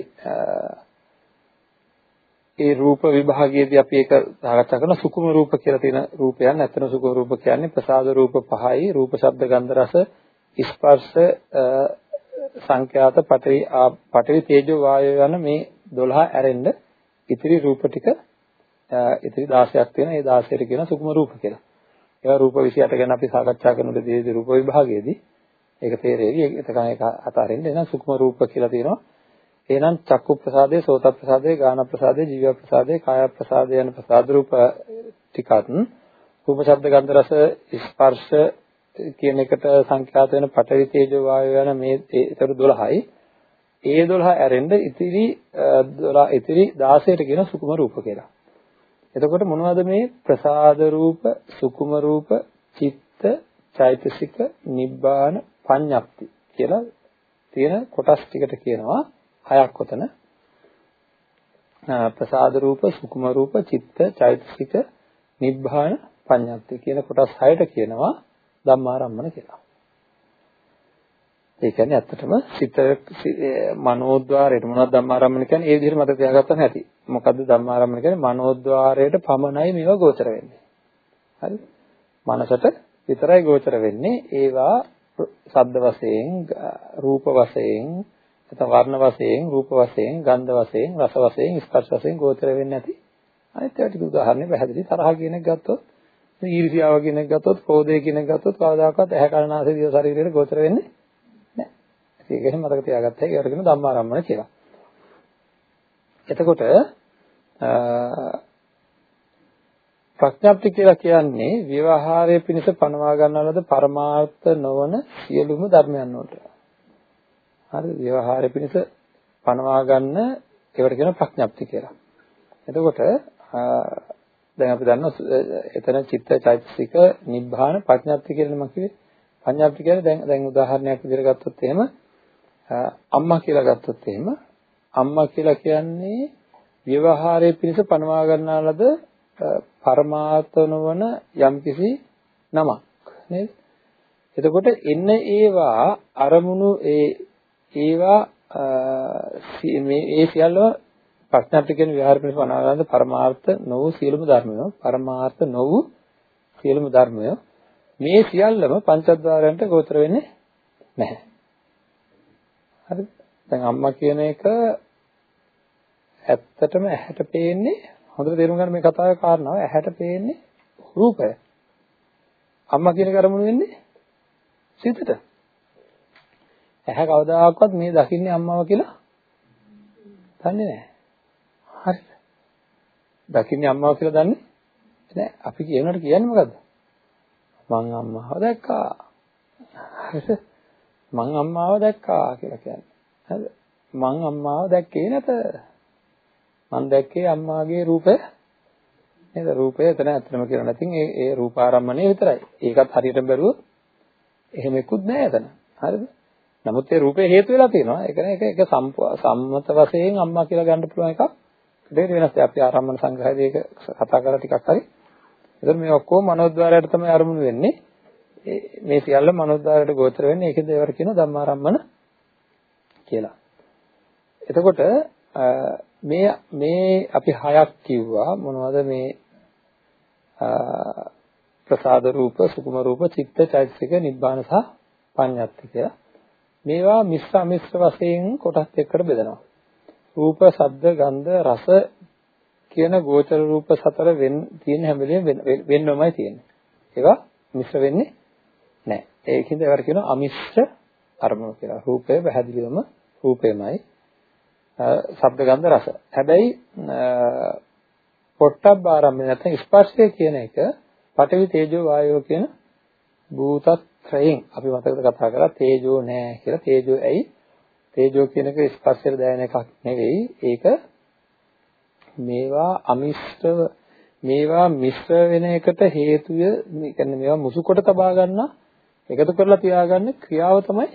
ඒ රූප විභාගයේදී අපි ඒක සාකච්ඡා කරන සුකුම රූප කියලා තියෙන රූපයන්. ඇත්තම සුකුම රූප කියන්නේ ප්‍රසාද රූප පහයි, රූප, ශබ්ද, ගන්ධ, රස, ස්පර්ශ සංඛ්‍යාත පඨවි පඨවි තේජෝ වායෝ යන මේ 12 ඇරෙන්න ඉතිරි රූප ටික ඉතිරි 16ක් තියෙනවා. ඒ 16ට කියන සුකුම රූප කියලා. ඒවා රූප 28 ගැන අපි සාකච්ඡා කරනකොට දේදී රූප විභාගයේදී ඒක තේරෙවි. එතකන් ඒක අතාරින්න. එහෙනම් සුකුම රූප කියලා තියෙනවා. එහෙනම් චක්කු ප්‍රසාදේ, සෝත ප්‍රසාදේ, ගාන ප්‍රසාදේ, ජීව ප්‍රසාදේ, කාය ප්‍රසාදේ යන ප්‍රසාද රූප ටිකත් රූප ශබ්ද ගන්ධ රස ස්පර්ශ කියන එකට සංඛ්‍යාත වෙන පඨවි තේජෝ වායෝ යන මේ ඒතර 12යි. ඒ 12 ඇරෙන්න ඉතිරි 12 ඉතිරි 16ට කියන සුකුම රූප කියලා. එතකොට මොනවද මේ ප්‍රසාද රූප, සුකුම රූප, චිත්ත, චෛතසික, නිබ්බාන, පඤ්ඤප්ති කියලා තියෙන කොටස් ටිකට කියනවා හයක් ඔතන. ප්‍රසාද රූප, සුකුම රූප, චිත්ත, චෛතසික, නිබ්බාන, පඤ්ඤප්ති කියන කොටස් හයට කියනවා ධම්මාරම්මන කියලා. ඒ කියන්නේ ඇත්තටම සිත මනෝද්වාරයට මොනවද ධම්මාරම්මන කියන්නේ ඒ විදිහට මතක තියාගත්තම ඇති. මොකද්ද ධම්මාරම්මන කියන්නේ මනෝද්වාරයට පමණයි මේවා ගෝචර වෙන්නේ. හරි? මනසට විතරයි ගෝචර වෙන්නේ. ඒවා ශබ්ද වශයෙන්, රූප වශයෙන්, නැත්නම් වර්ණ වශයෙන්, රූප වශයෙන්, ගන්ධ වශයෙන්, රස වශයෙන්, ස්පර්ශ වශයෙන් ගෝචර වෙන්නේ නැති. අනිත් ඒවා ටික උදාහරණ පැහැදිලි තරහ කියන එක ගත්තොත්, ඊර්ෂ්‍යාව කියන එක ගත්තොත්, ක්‍රෝධය කියන එක ගත්තොත් කවදාකවත් ඇහැ කනනාසය දිව ශරීරයට ගෝචර වෙන්නේ ඒක එහෙම මතක තියාගත්තා. ඒකට කියන ධම්මාරම්මන කියලා. එතකොට ප්‍රඥාප්ති කියලා කියන්නේ ව්‍යවහාරයේ පිණිස පනවා ගන්නා ලද පරමාර්ථ නොවන සියලුම ධර්මයන් වලට. හරිද? ව්‍යවහාරයේ පිණිස පනවා ගන්න ඒවට කියන ප්‍රඥාප්ති කියලා. එතකොට දැන් අපි දන්නවා එතන චිත්ත චෛතසික නිබ්බාන ප්‍රඥාප්ති කියලා මම කිව්වේ. ප්‍රඥාප්ති කියන්නේ දැන් දැන් උදාහරණයක් විදිහට ගත්තොත් එහෙම අම්මා කියලා ගත්තොත් එහෙම අම්මා කියලා කියන්නේ ව්‍යවහාරයේ පිණිස පනවා ගන්නා ලද පරමාර්ථ නොවන යම්කිසි නමක් නේද? එතකොට එන්න ඒවා අරමුණු ඒ ඒවා මේ ඒ සියල්ලම ප්‍රඥාප්ති කියන විහාර පිණිස පනවා ගන්න පරමාර්ථ නොවු සියලුම ධර්මය පරමාර්ථ නොවු සියලුම ධර්මය මේ සියල්ලම පංචද්වාරයන්ට ගෝචර වෙන්නේ නැහැ. හරිද? දැන් අම්මා කියන එක ඇත්තටම ඇහැට පේන්නේ හොඳට තේරුම් ගන්න මේ කතාවේ කාරණාව ඇහැට පේන්නේ රූපය. අම්මා කියන කරමුණු වෙන්නේ සිතට. ඇහැ කවදාකවත් මේ දකින්නේ අම්මාව කියලා දන්නේ නැහැ. හරිද? දකින්නේ අම්මාව කියලා දන්නේ නැහැ. අපි කියනකට කියන්නේ මොකද්ද? මං අම්මාව දැක්කා. හරිද? මං අම්මාව දැක්කා කියලා කියන්නේ. හරිද? මං අම්මාව දැක්කේ නැත. මං දැක්කේ අම්මාගේ රූපය. නේද? රූපය එතන ඇත්තම කියලා නැතිනම් ඒ ඒ රූපාරම්මණය විතරයි. ඒකත් හරියට බැලුවොත් එහෙම එක්කුත් නැහැ එතන. හරිද? නමුත් ඒ රූපේ හේතු වෙලා තියෙනවා. ඒක නේ ඒක ඒක සම්මත වශයෙන් අම්මා කියලා ගන්න පුළුවන් එකක්. දෙයට වෙනස්. අපි ආරම්මන සංග්‍රහයේදී ඒක කතා කරලා ටිකක් හරි. එතකොට මේ ඔක්කොම මනෝද්වාරයට තමයි අරමුණු වෙන්නේ. මේ සියල්ල මනෝද්වාරයට ගෝචර වෙන්නේ. ඒකද ඒවට කියනවා ධම්මාරම්මන කියලා. එතකොට මේ මේ අපි හයක් කිව්වා මොනවද මේ ප්‍රසාද රූප, සුකුම රූප, චිත්ත, චෛතසික, නිබ්බාන සහ පඤ්ඤාත්ති කියලා. මේවා මිශ්‍ර අමිශ්‍ර වශයෙන් කොටස් දෙකකට බෙදනවා. රූප, ශබ්ද, ගන්ධ, රස කියන ගෝචර රූප සතර වෙන් තියෙන හැම වෙලෙම වෙන්නමයි තියෙන්නේ. ඒවා මිශ්‍ර වෙන්නේ නැහැ. ඒකින්ද ඒවට කියනවා අමිශ්‍ර අරමුණු කියලා. රූපය පැහැදිලිවම රූපයමයි. ශබ්ද ගන්ධ රස. හැබැයි පොට්ටබ්බ ආරම්භය නැත්නම් ස්පර්ශය කියන එක පඨවි තේජෝ වායෝ කියන භූතත්‍රයෙන් අපි මතකද කතා කරා තේජෝ නෑ කියලා. තේජෝ ඇයි? තේජෝ කියන එක ස්පර්ශයට දැනෙන එකක් නෙවෙයි. ඒක මේවා අමිශ්‍රව මේවා මිශ්‍ර වෙන එකට හේතුය මේ කියන්නේ මේවා මුසු කොට තබා ගන්න එකතු කරලා තියාගන්න ක්‍රියාව තමයි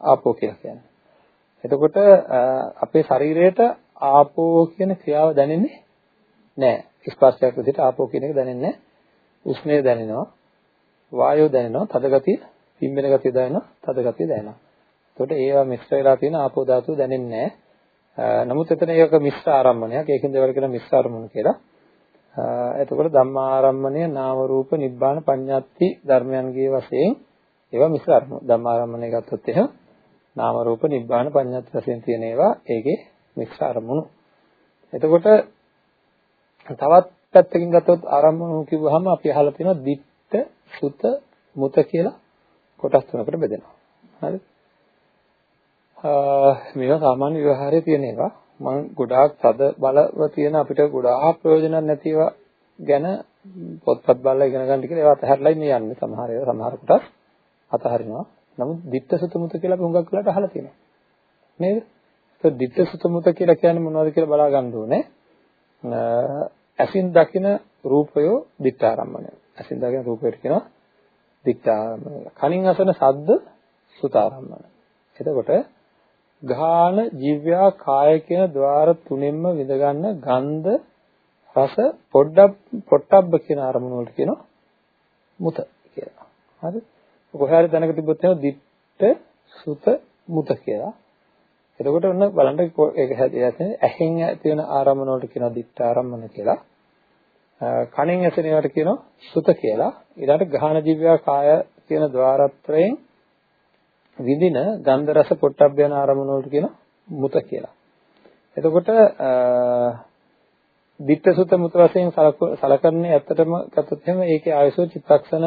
ආපෝ කියලා කියන්නේ. එතකොට අපේ ශරීරයට ආපෝ කියන ක්‍රියාව දැනෙන්නේ නැහැ. ස්පර්ශයක් විදිහට ආපෝ කියන එක දැනෙන්නේ නැහැ. උෂ්ණය දැනෙනවා. වායෝ දැනෙනවා. තද ගතිය, පිම්බෙන ගතිය දැනෙනවා. තද ගතිය දැනෙනවා. එතකොට ඒවා මිශ්‍ර වෙලා තියෙන ආපෝ ධාතුව දැනෙන්නේ නැහැ. නමුත් එතන ඒක මිශ්‍ර ආරම්මණයක්. ඒකෙන්ද ඒවට කියන මිශ්‍ර ආරම්මණ කියලා. එතකොට ධම්මාරම්මණය නාම රූප නිබ්බාන පඤ්ඤාත්ති ධර්මයන්ගේ වශයෙන් ඒවා මිශ්‍ර ආරම්මණ. ධම්මාරම්මණය ගත්තොත් එහෙනම් නාම රූප නිබ්බාන පඤ්ඤාත් වශයෙන් තියෙන ඒවා ඒකේ මික්ස් අරමුණු. එතකොට තවත් පැත්තකින් ගත්තොත් ආරම්භණු කිව්වහම අපි අහලා තියෙනවා ditta සුත මුත කියලා කොටස් තුනකට බෙදෙනවා. හරි? මේවා සාමාන්‍ය ව්‍යවහාරයේ තියෙන ඒවා. මම ගොඩාක් තද බලව තියෙන අපිට ගොඩාක් ප්‍රයෝජන නැති ඒවා ගැන පොත්පත් බලලා ඉගෙන ගන්න කියලා ඒවා අතහැරලා මේ යන්නේ සමහර ඒවා සමහර කොටස් අතහරිනවා. නමුත් ditta sutta muta කියලා අපි හුඟක් වෙලාට අහලා තියෙනවා. නේද? ඒක ditta sutta muta කියලා කියන්නේ මොනවද කියලා බලා ගන්න ඕනේ. ඇසින් දකින රූපය දිත්තාරම්මණය. ඇසින් දකින රූපයට කියනවා දිත්තාරම්මණය. කනින් අසන ශබ්ද සුතාරම්මණය. එතකොට ඝාන ජීවයා කාය කියන ద్వාර තුනෙන්ම විඳගන්න ගන්ධ රස පොඩ්ඩක් පොට්ටබ්බ කියන අරමුණ වලට කියනවා මුත කියලා. හරි? කොහේ හරි දැනක තිබ්බොත් එහෙනම් දිට්ඨ සුත මුත කියලා. එතකොට ඔන්න බලන්න ඒක හැදෙන්නේ ඇහෙන් ඇති වෙන ආරම්මන වලට කියනවා දිට්ඨ ආරම්මන කියලා. කණෙන් ඇසෙන ඒවාට කියනවා සුත කියලා. ඊළඟට ගාහන ජීවයා කාය කියන ద్వාරත්‍රයෙන් විඳින ගන්ධ රස පොට්ටබ්බ යන ආරම්මන වලට කියනවා මුත කියලා. එතකොට දිට්ඨ සුත මුත වශයෙන් සලකන්නේ ඇත්තටම ගත්තොත් එහෙම ඒකේ ආයසෝ චිත්තක්ෂණ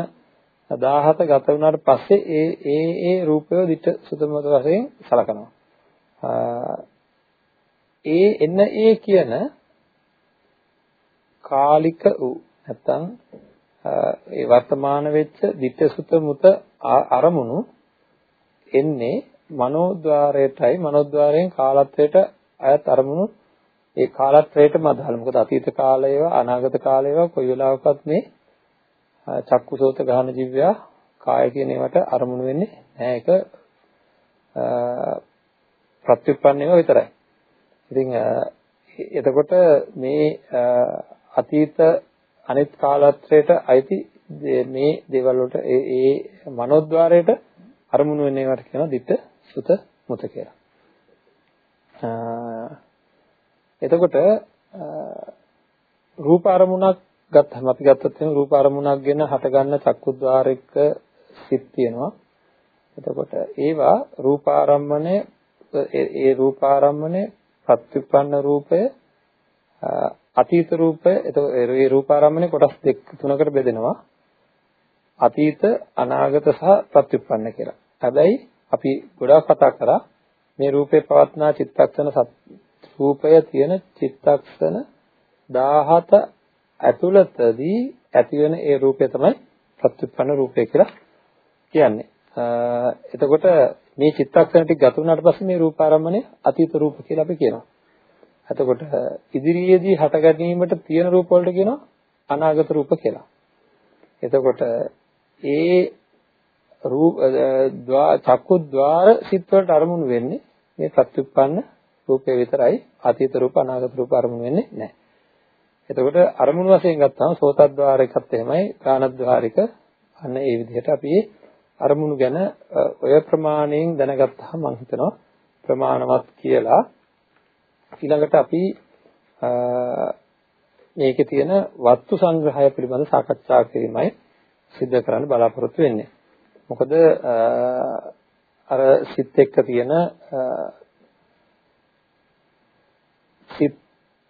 17 ගත වුණාට පස්සේ ඒ ඒ ඒ රූපය දිට සුතමත වශයෙන් සලකනවා. ඒ එන්න ඒ කියන කාලික වූ නැත්තම් ඒ වර්තමාන වෙච්ච දිට සුතමුත අරමුණු එන්නේ මනෝද්වාරයටයි. මනෝද්වාරයෙන් කාලත්වයට අයත් අරමුණු ඒ කාලත්වයටම අදාළ. මොකද අතීත කාලයව අනාගත කාලයව කොයි වෙලාවකත් මේ චක්කුසෝත ගාන ජීවයා කාය කියන ඒවට අරමුණු වෙන්නේ නැහැ. ඒක ප්‍රත්‍යুৎපන්න ඒවා විතරයි. ඉතින් එතකොට මේ අතීත අනිත් කාලත්‍රයට අයිති මේ දේවල් වලට ඒ ඒ මනෝද්වාරයට අරමුණු වෙන ඒවාට කියනවා ditta සුත මුත කියලා. එතකොට රූප අරමුණක් ගත්තම අපි ගත්තොත් එහෙනම් රූප අරමුණක් ගැන හටගන්න චක්කුද්්වාරික සිත් තියෙනවා. එතකොට ඒවා රූපාරම්මණය ඒ රූපාරම්මණය ප්‍රත්‍යুৎපන්න රූපය අතීත රූපය එතකොට ඒ රූපාරම්මනේ කොටස් දෙක තුනකට බෙදෙනවා අතීත අනාගත සහ ප්‍රත්‍යুৎපන්න කියලා. හැබැයි අපි ගොඩාක් කතා කරා මේ රූපේ පවත්නා චිත්තක්ෂණ රූපය තියෙන චිත්තක්ෂණ 17 ඇතුළතදී ඇතිවෙන ඒ රූපය තමයි ප්‍රත්‍යুৎපන්න රූපය කියලා කියන්නේ. එතකොට මේ චිත්තක්ෂණ ටික ගත වුණාට පස්සේ මේ රූපාරම්මණය අතීත රූප කියලා අපි කියනවා. එතකොට ඉදිරියේදී හට ගැනීමට තියෙන රූප වලට කියනවා අනාගත රූප කියලා. එතකොට ඒ රූප චක්කු ద్వාර සිත් වලට අරමුණු වෙන්නේ මේ ප්‍රත්‍යুৎපන්න රූපේ විතරයි. අතීත රූප අනාගත රූප අරමුණු වෙන්නේ නැහැ. එතකොට අරමුණු වශයෙන් ගත්තාම සෝතද්්වාර එකත් එහෙමයි ගානද්්වාරික අන්න ඒ විදිහට අපි අරමුණු ගැන ඔය ප්‍රමාණයෙන් දැනගත්තාම මම හිතනවා ප්‍රමාණවත් කියලා. ඊළඟට අපි මේකේ තියෙන වස්තු සංග්‍රහය පිළිබඳ සාකච්ඡා කිරීමයි. සිද්ධ කරන්න බලාපොරොත්තු වෙන්නේ. මොකද අර සිත් එක්ක තියෙන සිත්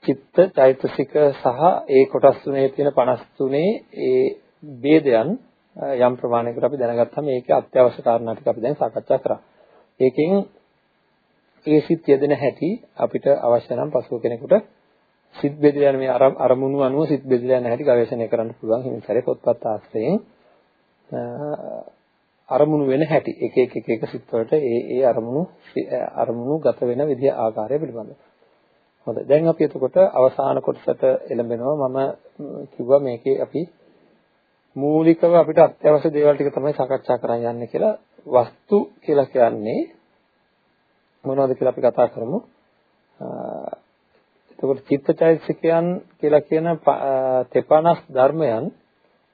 චිත්ත චෛතසික සහ ඒ කොටස් තුනේ තියෙන 53 ඒ ભેදයන් යම් ප්‍රමාණයකට අපි දැනගත්තාම මේකේ අත්‍යවශ්‍ය කාරණා ටික අපි දැන් සාකච්ඡා කරා. ඒකෙන් ඒ සිත් යෙදෙන හැටි අපිට අවශ්‍ය නම් පසුව කෙනෙකුට සිත් බෙදලා යන මේ අරමුණු අනුව සිත් බෙදලා යන හැටි ගවේෂණය කරන්න පුළුවන් හිමිසරේ පොත්පත් ආශ්‍රයෙන් අරමුණු වෙන හැටි එක එක එක එක සිත් වලට ඒ ඒ අරමුණු අරමුණු ගත වෙන විදිහ ආකාරය පිළිබඳව. හොඳයි. දැන් අපි එතකොට අවසාන කොටසට එළඹෙනවා. මම කිව්වා මේකේ අපි මූලිකව අපිට අත්‍යවශ්‍ය දේවල් ටික තමයි සාකච්ඡා කරන්න යන්නේ කියලා. වස්තු කියලා කියන්නේ මොනවද කියලා අපි කතා කරමු. එතකොට චිත්තචෛතසිකයන් කියලා කියන තෙපනස් ධර්මයන්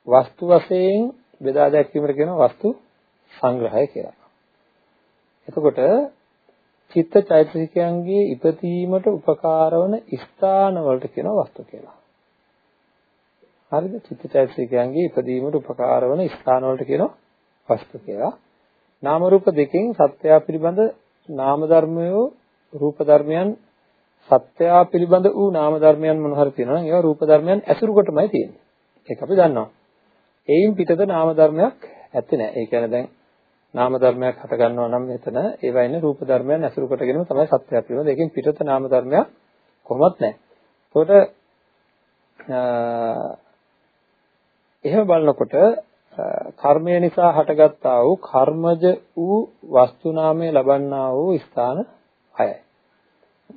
වස්තු වශයෙන් බෙදා දැක්වීමට කියන වස්තු සංග්‍රහය කියලා. එතකොට චිත්තචෛතසිකයන්ගේ ඉපදීමට උපකාර වන ස්ථාන වලට කියන වස්තු කියලා. හරිද? චිත්තචෛතසිකයන්ගේ ඉපදීමට උපකාර වන ස්ථාන වලට කියන වස්තු කියලා. නාම රූප දෙකෙන් සත්‍යය පිළිබඳ නාම ධර්මයෝ රූප ධර්මයන් සත්‍යය පිළිබඳ වූ නාම ධර්මයන් මොන හරි තියෙනවා නම් ඒවා රූප ධර්මයන් ඇසුරු කොටමයි තියෙන්නේ. ඒක අපි දන්නවා. ඒයින් පිටත නාම ධර්මයක් ඇත්තේ නැහැ. ඒ කියන්නේ දැන් නාම ධර්මයක් හට ගන්නවා නම් මෙතන ඒවා ඉන්නේ රූප ධර්මයන් ඇසුරු කොටගෙනම තමයි සත්‍යය පිළිබඳ. ඒකෙන් පිටත නාම ධර්මයක් කොහොමත් නැහැ. ඒකට එහෙම බලනකොට කර්මය නිසා හටගත්තා වූ කර්මජ වූ වස්තු නාමය ලබන්නා වූ ස්ථාන 6යි.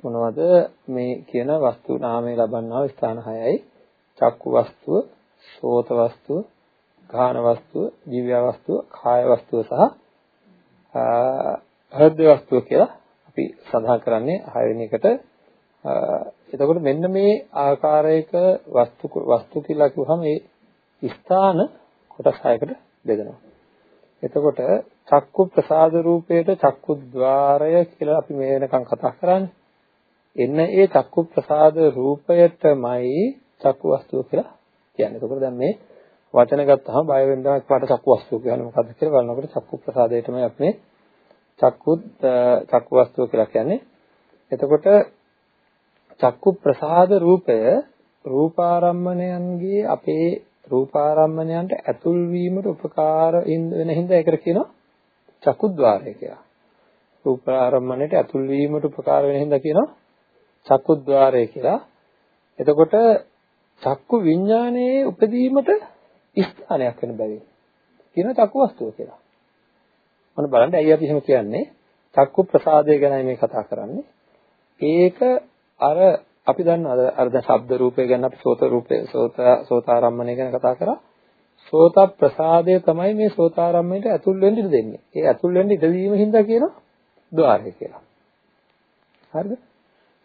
මොනවද මේ කියන වස්තු නාමය ලබන්නා වූ ස්ථාන 6යි? චක්කු වස්තුව, සෝත වස්තුව, ගාහන වස්තුව, දිව්‍ය වස්තුව, කාය වස්තුව සහ හෘද වස්තුව කියලා අපි සඳහන් කරන්නේ 6 වෙනි එකට. එතකොට මෙන්න මේ ආකාරයක වස්තු වස්තු කියලා කිව්වහම මේ ස්ථාන කොටස් 6කට බෙදෙනවා. එතකොට චක්කු ප්‍රසාද රූපයට චක්කු ద్వාරය කියලා අපි මේ වෙනකන් කතා කරන්නේ. එන්න ඒ චක්කු ප්‍රසාද රූපයටමයි චක්කු වස්තුව කියලා කියන්නේ. එතකොට දැන් මේ වචන ගත්තාම බය වෙනවා එකපාරට චක්කු වස්තුව කියන්නේ මොකද්ද කියලා බලනකොට චක්කු ප්‍රසාදයටමයි අපි මේ චක්කු චක්කු වස්තුව කියලා කියන්නේ. එතකොට චක්කු ප්‍රසාද රූපය රූපාරම්මණයන්ගේ අපේ රූපාරම්මණයන්ට ඇතුල් වීමට උපකාර වෙන හින්දා ඒකට කියනවා චක්කුද්්වාරය කියලා. රූපාරම්මණයට ඇතුල් වීමට උපකාර වෙන හින්දා කියනවා චක්කුද්්වාරය කියලා. එතකොට චක්කු විඥානයේ උපදීමට ස්ථානයක් වෙන බැවින් කියන චක්කු වස්තුව කියලා. මොන බලන්න ඇයි අපි එහෙම කියන්නේ? චක්කු ප්‍රසාදය ගැනයි මේ කතා කරන්නේ. ඒක අර අපි දන්නවා අර දැන් ශබ්ද රූපය ගැන අපි සෝත රූපය සෝත සෝතාරම්මණය ගැන කතා කරා. සෝත ප්‍රසාදය තමයි මේ සෝතාරම්මණයට ඇතුල් වෙන්න ඉඩ දෙන්නේ. ඒ ඇතුල් වෙන්න ඉඩ දීම හින්දා කියනවා ద్వාරය කියලා. හරිද?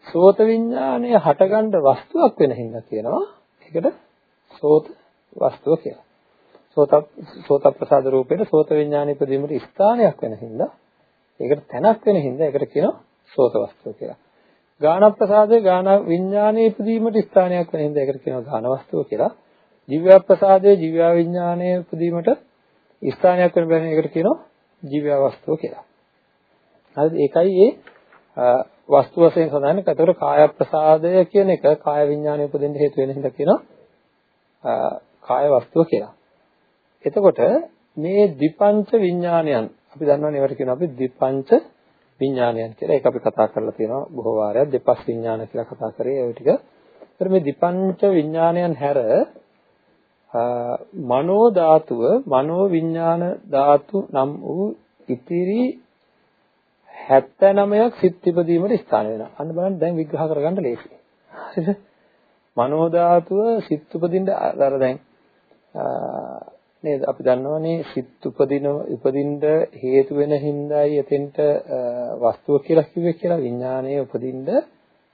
සෝත විඥානය හටගන්න වස්තුවක් වෙන හින්දා කියනවා ඒකට සෝත වස්තුව කියලා. සෝත සෝත ප්‍රසාද රූපේට සෝත විඥානය ඉදීමට ස්ථානයක් වෙන හින්දා ඒකට තැනක් වෙන හින්දා ඒකට කියනවා සෝත වස්තුව කියලා. ගාන ප්‍රසාදේ ගාන විඥානයේ ඉදීමට ස්ථානයක් වෙන හින්දා ඒකට කියනවා ගාන වස්තුව කියලා. ජීව ප්‍රසාදේ ජීව විඥානයේ ඉදීමට ස්ථානයක් වෙන බැරි එකට කියනවා ජීව වස්තුව කියලා. හරිද? ඒකයි ඒ වස්තු වශයෙන් සඳහන් කරනවා. ඒතකොට කාය ප්‍රසාදය කියන එක කාය විඥානය උපදින්න හේතු වෙන හින්දා කියනවා කාය වස්තුව කියලා. එතකොට මේ විපංච විඥානයන් අපි දන්නවනේ ඒවට කියනවා අපි විපංච විඥානයන් කියලා. ඒක අපි කතා කරලා තියෙනවා බොහෝ වාරයක් දෙපස් විඥාන කියලා කතා කරේ ඒ ටික. ඒතර මේ විපංච විඥානයන් හැර මනෝ ධාතුව මනෝ විඥාන ධාතු නම් වූ ඉතිරි 79ක් සිත් ඉපදීමට ස්ථාන වෙනවා. අන්න බලන්න දැන් විග්‍රහ කරගන්න ලේසියි. හරිද? මනෝ ධාතුව සිත් උපදින්න අර දැන් නේද අපි දන්නවනේ සිත් උපදින උපදින්න හේතු වෙන හින්දායි එතෙන්ට වස්තුව කියලා කිව්වේ කියලා විඥානයේ උපදින්න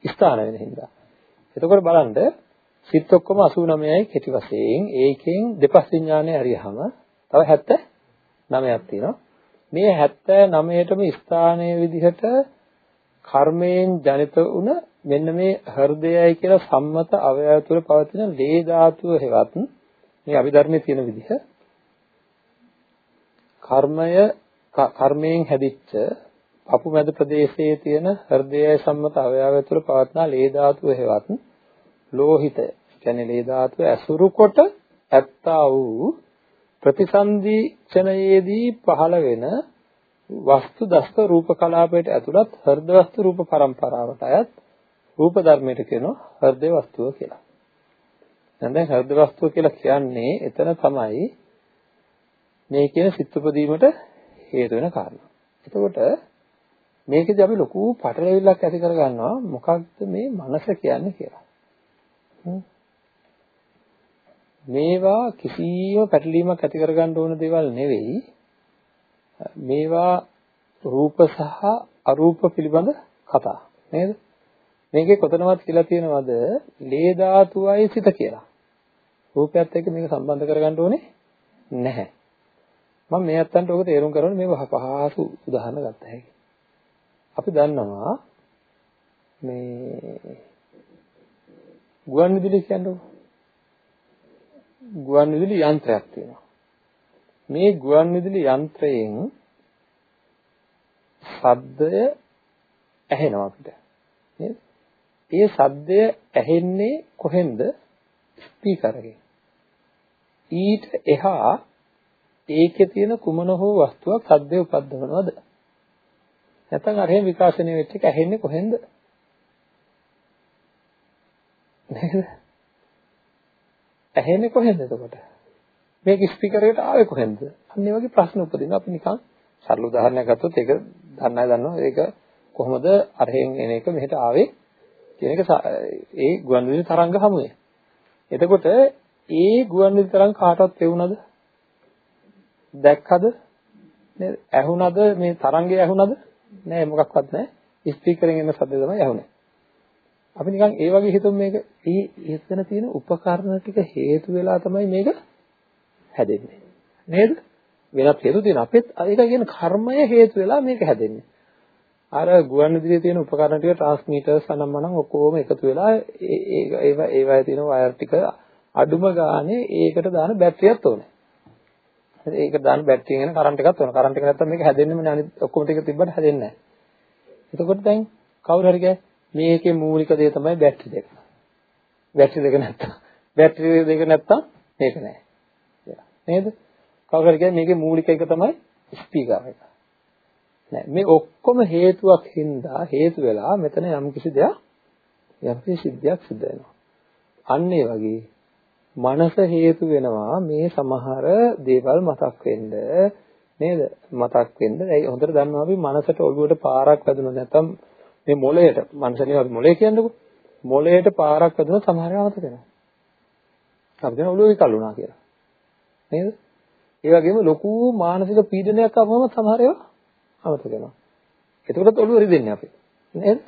ස්ථාන වෙන හින්දා. එතකොට බලන්න සිත් ඔක්කොම 89යි කෙටි වශයෙන් ඒකෙන් දෙපස් විඥානය හරියහම තව 79ක් තියෙනවා. මේ 79ටම ස්ථානයේ විදිහට කර්මයෙන් ජනිත වුණ මෙන්න මේ හෘදයයි කියලා සම්මත අවයව තුළ පවතින ලේ ධාතුව හෙවත් මේ අභිධර්මයේ තියෙන විදිහ. කර්මය කර්මයෙන් හැදිච්ච පපු මැද ප්‍රදේශයේ තියෙන හෘදයයි සම්මත අවයව තුළ පවත්නා ලේ ධාතුව හෙවත් ලෝහිතය. කියන්නේ ලේ ධාතුව ඇසුරු කොට ඇත්තා වූ ප්‍රතිසන්දි ක්ෂණයේදී පහළ වෙන වස්තු දස්ක රූප කලාපයට ඇතුළත් හෘද වස්තු රූප පරම්පරාවට අයත් රූප ධර්මයට කියනවා හෘද වස්තුව කියලා. දැන් දැන් හෘද වස්තුව කියලා කියන්නේ එතන තමයි මේ කියන සිත් උපදීමට හේතු වෙන කාරණා. එතකොට මේකදී අපි ලොකු පටලැවිල්ලක් ඇති කරගන්නවා මොකක්ද මේ මනස කියන්නේ කියලා. මේවා කිසියම් පැටලීමක් ඇති කරගන්න ඕන දේවල් නෙවෙයි. මේවා රූප සහ අරූප පිළිබඳ කතා නේද? මේකේ කොතනවත් කියලා තියෙනවද ලේ ධාතුවයි සිත කියලා. රූපයත් එක්ක මේක සම්බන්ධ කරගන්න ඕනේ නැහැ. මම මේ අත්තන්ට ඔක තේරුම් කරන්නේ මේ පහසු උදාහරණ ගත්ත හැකි. අපි දන්නවා මේ ගුවන් විදුලි කියන්නේ ගුවන් විදුලි යන්ත්‍රයක් තියෙනවා. මේ ගුවන් විදුලි යන්ත්‍රයෙන් ශබ්දය ඇහෙනවා අපිට. නේද? ඒ ශබ්දය ඇහෙන්නේ කොහෙන්ද? ස්පීකර් ඊට එහා ඒකේ තියෙන කුමන හෝ වස්තුවක් ශබ්දය උපද්දවනවද? නැත්නම් අර එහෙම විකාශනය වෙච්ච එක ඇහෙන්නේ කොහෙන්ද? නේද? ඇහෙන්නේ කොහෙන්ද එතකොට? මේක ස්පීකර් එකට ආවේ කොහෙන්ද? අන්න ඒ වගේ ප්‍රශ්න උපදිනවා. අපි නිකන් සරල උදාහරණයක් ගත්තොත් ඒක දන්නයි දන්නවා. ඒක කොහොමද අරහෙන් එන එක මෙහෙට ආවේ කියන එක ඒ ගුවන්විදුලි තරංග හමුවේ. එතකොට ඒ ගුවන්විදුලි තරංග කාටවත් පෙවුනද? දැක්කද? නේද? ඇහුණද මේ තරංගය ඇහුණද? නෑ මොකක්වත් නෑ. ස්පීකරෙන් එන ශබ්දය තමයි ඇහුනේ. අපි නිකන් ඒ වගේ හිතමු මේක ඒ එතන තියෙන උපකරණ ටික හේතු වෙලා තමයි මේක හැදෙන්නේ. නේද? වෙනත් හේතු තියෙන අපෙත් ඒක කියන කර්මය හේතු වෙලා මේක හැදෙන්නේ. අර ගුවන් විදුලියේ තියෙන උපකරණ ටික ට්‍රාන්ස්මීටර්ස් අනම්මනම් ඔක්කොම එකතු වෙලා ඒ ඒවා ඒවායේ තියෙන වයර් ටික අඩුම ගානේ ඒකට දාන බැටරියක් ඕනේ. ඒක දාන බැටරියෙන් එන කරන්ට් එකක් ඕන. කරන්ට් එක නැත්තම් මේක හැදෙන්නෙම නෑ. අනිත් ඔක්කොම ටික තිබ්බට හැදෙන්නේ නෑ. එතකොට දැන් කවුරු හරි ගෑ මේකේ මූලික දේ තමයි බැටරි දෙක. බැටරි දෙක නැත්තම් බැටරි දෙක නැත්තම් මේක නෑ. නේද? කවුරු හරි කියන්නේ මේකේ මූලික එක තමයි ස්පීකර් එක. නෑ මේ ඔක්කොම හේතුවක් හින්දා හේතු වෙලා මෙතන යම් කිසි දෙයක් යම් කිසි සිද්ධියක් සිද්ධ වෙනවා. අන්න ඒ වගේ මනස හේතු වෙනවා මේ සමහර දේවල් මතක් වෙන්න නේද? මතක් වෙන්න. ඒ හොඳට දන්නවා අපි මනසට ඔළුවට පාරක් වැදුනොත් නැත්තම් මේ මොළයට මනසනේ අපි මොළය කියන්නකෝ. මොළයට පාරක් වැදුනොත් සමහර වෙලාවට මතක වෙනවා. අපි කියන ඔළුව විකල් වුණා කියලා. නේද? ඒ වගේම ලොකු මානසික පීඩනයක් ආවම සමහර ඒවා අමතක වෙනවා. එතකොටත් ඔළුව රිදෙන්නේ අපි. නේද?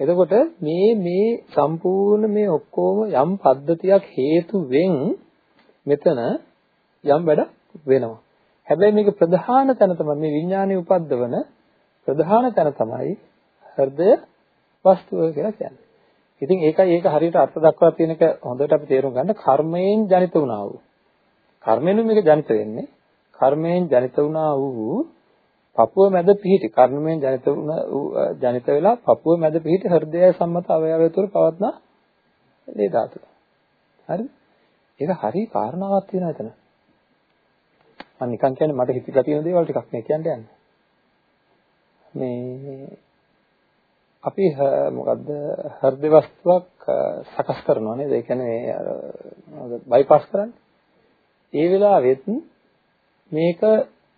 එතකොට මේ මේ සම්පූර්ණ මේ ඔක්කොම යම් පද්ධතියක් හේතුවෙන් මෙතන යම් වැඩක් වෙනවා. හැබැයි මේක ප්‍රධාන තැන තමයි මේ විඥානයේ උපද්දවන ප්‍රධාන තැන තමයි හෘදය වස්තුව කියලා කියන්නේ. ඉතින් ඒකයි ඒක හරියට අර්ථ දක්වලා තියෙන එක හොඳට අපි තේරුම් ගන්න කර්මයෙන් ජනිත වුණා වූ. කර්මයෙන් මේක ජනිත වෙන්නේ. කර්මයෙන් ජනිත වුණා වූ පපුව මැද පිහිටි කර්ණමයෙන් ජනිත වුණ ජනිත වෙලා පපුව මැද පිහිටි හෘදයයි සම්මත අවයවය තුළ පවත්නා ලේ ධාතුව. හරිද? ඒක හරි කාරණාවක් තියෙනවා එතන. මම නිකන් කියන්නේ මට හිතලා තියෙන දේවල් ටිකක් මේ කියන්න යන්නේ. මේ අපි මොකද්ද හෘද වස්තුවක් සකස් කරනවා නේද? ඒ කියන්නේ අර බයිපාස් කරන්නේ. ඒ වෙලාවෙත් මේක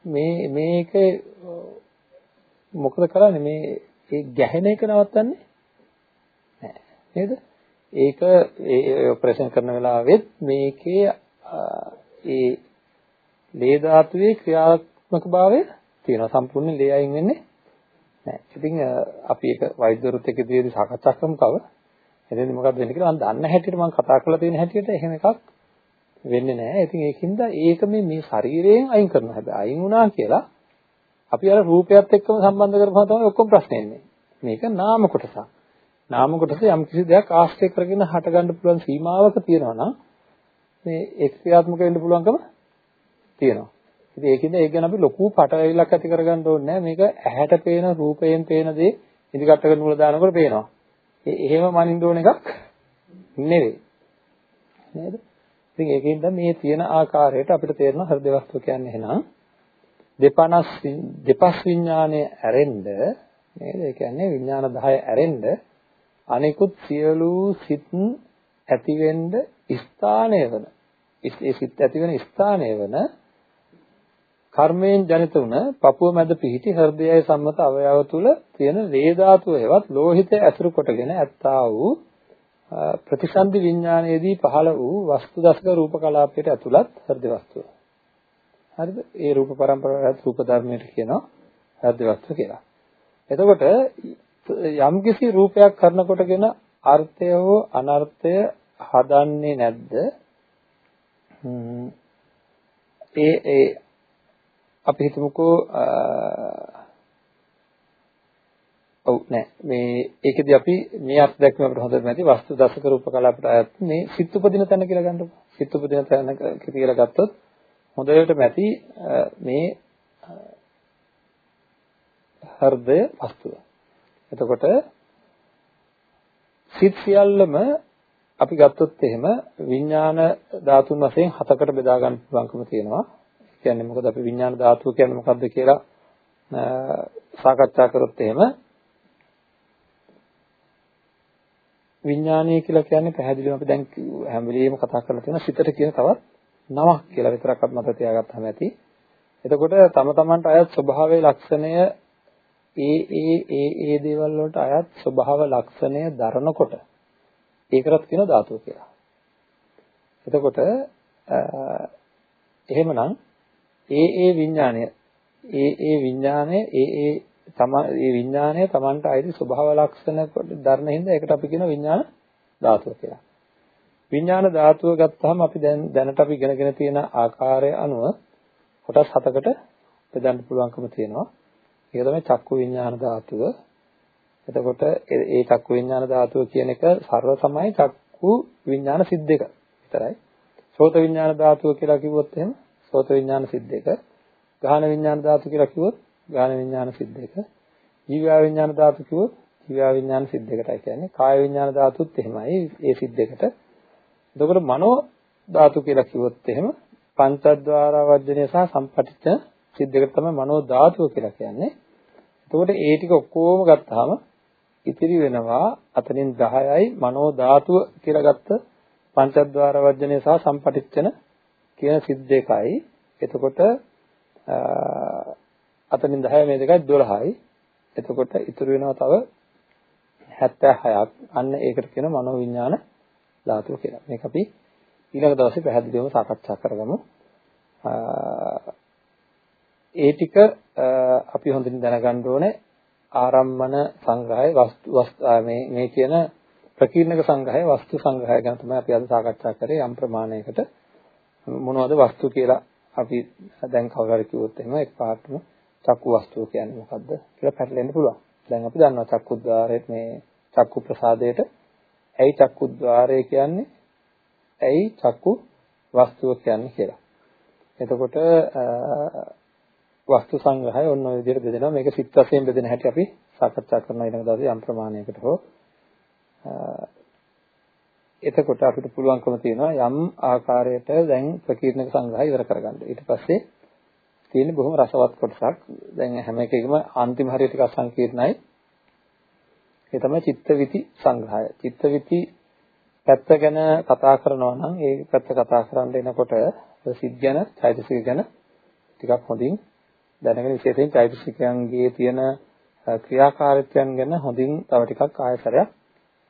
මේ මේක මොකද කරන්නේ මේ ඒ ගැහෙන එක නවත්තන්නේ නෑ නේද? ඒක ඒ ඔපරේෂන් කරන වෙලාවෙත් මේකේ ඒ ලේ ධාතුවේ ක්‍රියාත්මක භාවය තියෙනවා සම්පූර්ණ ලේ අයින් වෙන්නේ නැහැ. ඉතින් අපි ඒක වෛද්‍යවරුත් එක්ක ඉදිරියේදී සාකච්ඡා කරමු තව. එතෙන්දි මොකක්ද වෙන්නේ කියලා මම දන්න හැටියට මම කතා කරලා තියෙන හැටියට එහෙම එකක් වෙන්නේ නැහැ. ඉතින් ඒකින්ද ඒක මේ මේ ශරීරයෙන් අයින් කරනවා. හැබැයි අයින් වුණා කියලා අපි අර රූපයත් එක්කම සම්බන්ධ කරපුවා තමයි ඔක්කොම ප්‍රශ්නේ එන්නේ. මේක නාම කොටසක්. නාම කොටස යම් කිසි දෙයක් ආශ්‍රය කරගෙන හටගන්න පුළුවන් සීමාවක තියෙනවා නම් මේ ඒක ක්‍රියාත්මක වෙන්න පුළුවන්කම තියෙනවා. ඉතින් ඒකින්ද ඒක ගැන අපි ලොකු පටලැවිල්ලක් ඇති කරගන්න ඕනේ නැහැ. මේක ඇහැට පේන රූපයෙන් පේන දේ ඉදිකට්ටක නුල දානකොට පේනවා. ඒ එහෙම මනින්න ඕන එකක් නෙවෙයි. නේද? ඉතින් ඒකින්ද මේ තියෙන ආකාරයට අපිට තේරෙන හෘද වස්තුව කියන්නේ එහෙනම් දෙපනස් දෙපස් විඥානය ඇරෙන්න නේද? ඒ කියන්නේ විඥාන 10 ඇරෙන්න අනිකුත් සියලු සිත් ඇති වෙන්න ස්ථානය වන ඒ සිත් ඇති වෙන ස්ථානය වන කර්මයෙන් ජනිත වුණ පපුව මැද පිහිටි හෘදයයි සම්මත අවයව තුල තියෙන ලේ ධාතුව හේවත් ලෝහිතය ඇසුරු කොටගෙන ඇත්තා වූ ප්‍රතිසන්දි විඥානයේදී පහළ වූ වස්තු දසක රූප කලාපයට ඇතුළත් හෘද වස්තුව. හරිද? ඒ රූප පරම්පරාවත් රූප ධර්මයට කියනවා හෘද වස්තුව කියලා. එතකොට යම්කිසි රූපයක් කරනකොටගෙන අර්ථය හෝ අනර්ථය හදන්නේ නැද්ද? ඒ ඒ අපි හිතමුකෝ ඔව් නෑ. මේ ඒකෙදි අපි මේ අර්ථ දැක්ම අපිට හොඳට නැති වස්තු දසක රූප කලාපට අයත් මේ සිත් උපදින තැන කියලා ගන්නකො. සිත් උපදින තැන කියලා ගත්තොත් හොඳට මැති මේ හෘදය වස්තුව. එතකොට සිත් සියල්ලම අපි ගත්තොත් එහෙම විඥාන ධාතුන් වශයෙන් හතකට බෙදා ගන්න පුළුවන්කම තියෙනවා. කියන්නේ මොකද අපි විඥාන ධාතුව කියන්නේ මොකද්ද කියලා සාකච්ඡා කරොත් එහෙම විඥානය කියලා කියන්නේ පැහැදිලිවම අපි දැන් හැම වෙලෙම කතා කරලා තියෙන සිතට කියන තවත් නමක් කියලා විතරක් අපි මතක තියාගත්තාම ඇති. එතකොට තම තමන්ට අයත් ස්වභාවයේ ලක්ෂණය ඒ ඒ ඒ ඒ දේවල් වලට අයත් ස්වභාව ලක්ෂණය දරනකොට ඒකටත් කියන ධාතුව කියලා. එතකොට එහෙමනම් ඒ ඒ විඥානය ඒ ඒ විඥානය ඒ ඒ තම ඒ විඥානය Tamanට අයිති ස්වභාව ලක්ෂණ ධර්ම හින්දා ඒකට අපි කියන විඥාන ධාතුව කියලා. විඥාන ධාතුව ගත්තාම අපි දැන් දැනට අපි ඉගෙනගෙන තියෙන ආකාරය අනුව කොටස් හතකට බෙදන්න පුළුවන්කම තියෙනවා. ඒක තමයි චක්කු විඥාන ධාතුව. එතකොට ඒ චක්කු විඥාන ධාතුව කියන එක සර්ව සමයි චක්කු විඥාන සිද්දක විතරයි. සෝත විඥාන ධාතුව කියලා කිව්වොත් එහෙම සෝත විඥාන සිද්දක. ගාහන විඥාන ධාතු කියලා කිව්වොත් ගාහන විඥාන සිද්දක. ජීවා විඥාන ධාතු කිව්වොත් ජීවා විඥාන සිද්දකටයි කියන්නේ. කාය විඥාන ධාතුත් එහෙමයි ඒ සිද්දකට. එතකොට මනෝ ධාතු කියලා කිව්වොත් එහෙම පංචද්වාර වර්ජනය සහ සම්පටිච්ච සිද්දකට තමයි මනෝ ධාතුව කියලා කියන්නේ. එතකොට ඒ ටික ඔක්කොම ගත්තාම ඉතිරි වෙනවා අතනින් 10යි මනෝ ධාතුව කියලා ගත්ත පංචද්වාර වර්ජනය සහ සම්පටිච්චන කියන සිත් දෙකයි. එතකොට අතනින් 10 මේ දෙකයි 12යි. එතකොට ඉතුරු වෙනවා තව 76ක්. අන්න ඒකට කියන මනෝවිඤ්ඤාණ ධාතුව කියලා. මේක අපි ඊළඟ දවසේ පැහැදිලිවම සාකච්ඡා කරගමු. ඒ ටික අපි හොඳින් දැනගන්න ඕනේ ආරම්මන සංග්‍රහය වස්තු මේ මේ කියන ප්‍රකීර්ණක සංග්‍රහය වස්තු සංග්‍රහය ගැන තමයි අපි අද සාකච්ඡා කරේ යම් ප්‍රමාණයකට මොනවද වස්තු කියලා අපි දැන් කවුරු හරි කිව්වොත් එහෙම එක්පාරටම චක්කු වස්තුව කියන්නේ මොකද්ද කියලා පැටලෙන්න පුළුවන්. දැන් අපි දන්නවා චක්කුද්්වාරයේ මේ චක්කු ප්‍රසාදයට ඇයි චක්කුද්්වාරය කියන්නේ? ඇයි චක්කු වස්තුව කියන්නේ කියලා. එතකොට වස්තු සංග්‍රහය ඔන්න ඔය විදිහට බෙදෙනවා. මේක සිත් වශයෙන් බෙදෙන හැටි අපි සාකච්ඡා කරන ඊළඟ දවසේ යම් ප්‍රමාණයකට හෝ එතකොට අපිට පුළුවන්කම තියෙනවා යම් ආකාරයකට දැන් ප්‍රකීර්ණක සංග්‍රහය ඉවර කරගන්න. ඊට පස්සේ තියෙන බොහොම රසවත් කොටසක්. දැන් හැම එකකම අන්තිම හරිය ටිකක් සංකීර්ණයි. ඒ තමයි චිත්තවිති සංග්‍රහය. චිත්තවිති පැත්ත ගැන කතා කරනවා නම් ඒ පැත්ත කතා කරන්න එනකොට සිත් ගැන, චෛතසික ගැන ටිකක් හොඳින් දැනගෙන විශේෂයෙන් චෛතසිකයන්ගේ තියෙන ක්‍රියාකාරීත්වයන් ගැන හොඳින් තව ටිකක් ආයතරයක්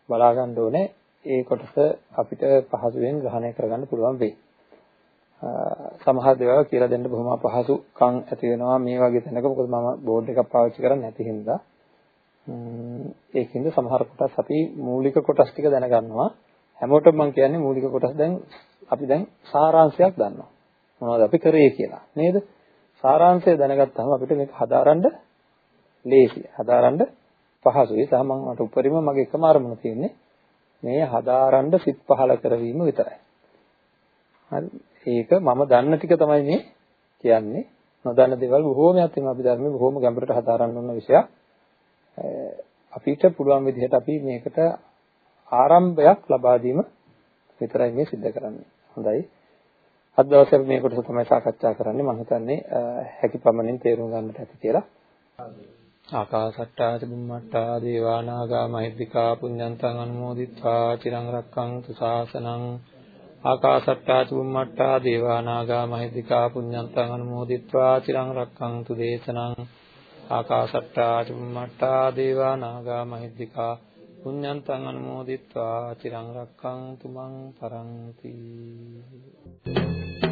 බලා ගන්න ඕනේ. ඒ කොටස අපිට පහසුවෙන් ග්‍රහණය කරගන්න පුළුවන් වෙයි. සමහර දේවල් කියලා දෙන්න බොහොම අපහසුකම් ඇති වෙනවා. මේ වගේ තැනක මොකද මම බෝඩ් එකක් පාවිච්චි කරන්නේ නැති හින්දා. ඒකින්ද සමහර කොටස් අපි මූලික කොටස් ටික දැනගන්නවා. හැමෝටම මම කියන්නේ මූලික කොටස් දැන් අපි දැන් සාරාංශයක් දන්නවා. මොනවද අපි කරේ කියලා. නේද? සාරාංශය දැනගත්තාම අපිට මේක හදාරන්න ලේසියි. හදාරන්න පහසුයි. සහ මම මට උපරිම මගේ එකම අරමුණ තියෙන්නේ මේ හදාරන්න සිත් පහල කරවීම විතරයි හරි ඒක මම දන්න ටික තමයි මේ කියන්නේ නොදන්න දේවල් බොහෝමයක් තියෙනවා අපි ධර්මයේ බොහෝම ගැඹුරට හදාරන්න ඕන විෂයක් අපිට පුළුවන් විදිහට අපි මේකට ආරම්භයක් ලබා දීම විතරයි මේ සිද්ධ කරන්නේ. හොඳයි. අද දවසේ අපි මේ කොටස තමයි සාකච්ඡා කරන්නේ. මම හිතන්නේ හැකි පමණින් තේරුම් ගන්නට ඇති කියලා. ආකාසට්ටා චුම්මට්ටා දේවා නාග මහිද්దికා පුඤ්ඤන්තං අනුමෝදිත්වා චිරං රක්ඛන්තු ශාසනං ආකාසට්ටා චුම්මට්ටා දේවා නාග මහිද්దికා පුඤ්ඤන්තං අනුමෝදිත්වා චිරං රක්ඛන්තු දේශනං ආකාසට්ටා චුම්මට්ටා දේවා නාග මහිද්దికා පුඤ්ඤන්තං අනුමෝදිත්වා චිරං රක්ඛන්තු මං පරන්ති Thank you.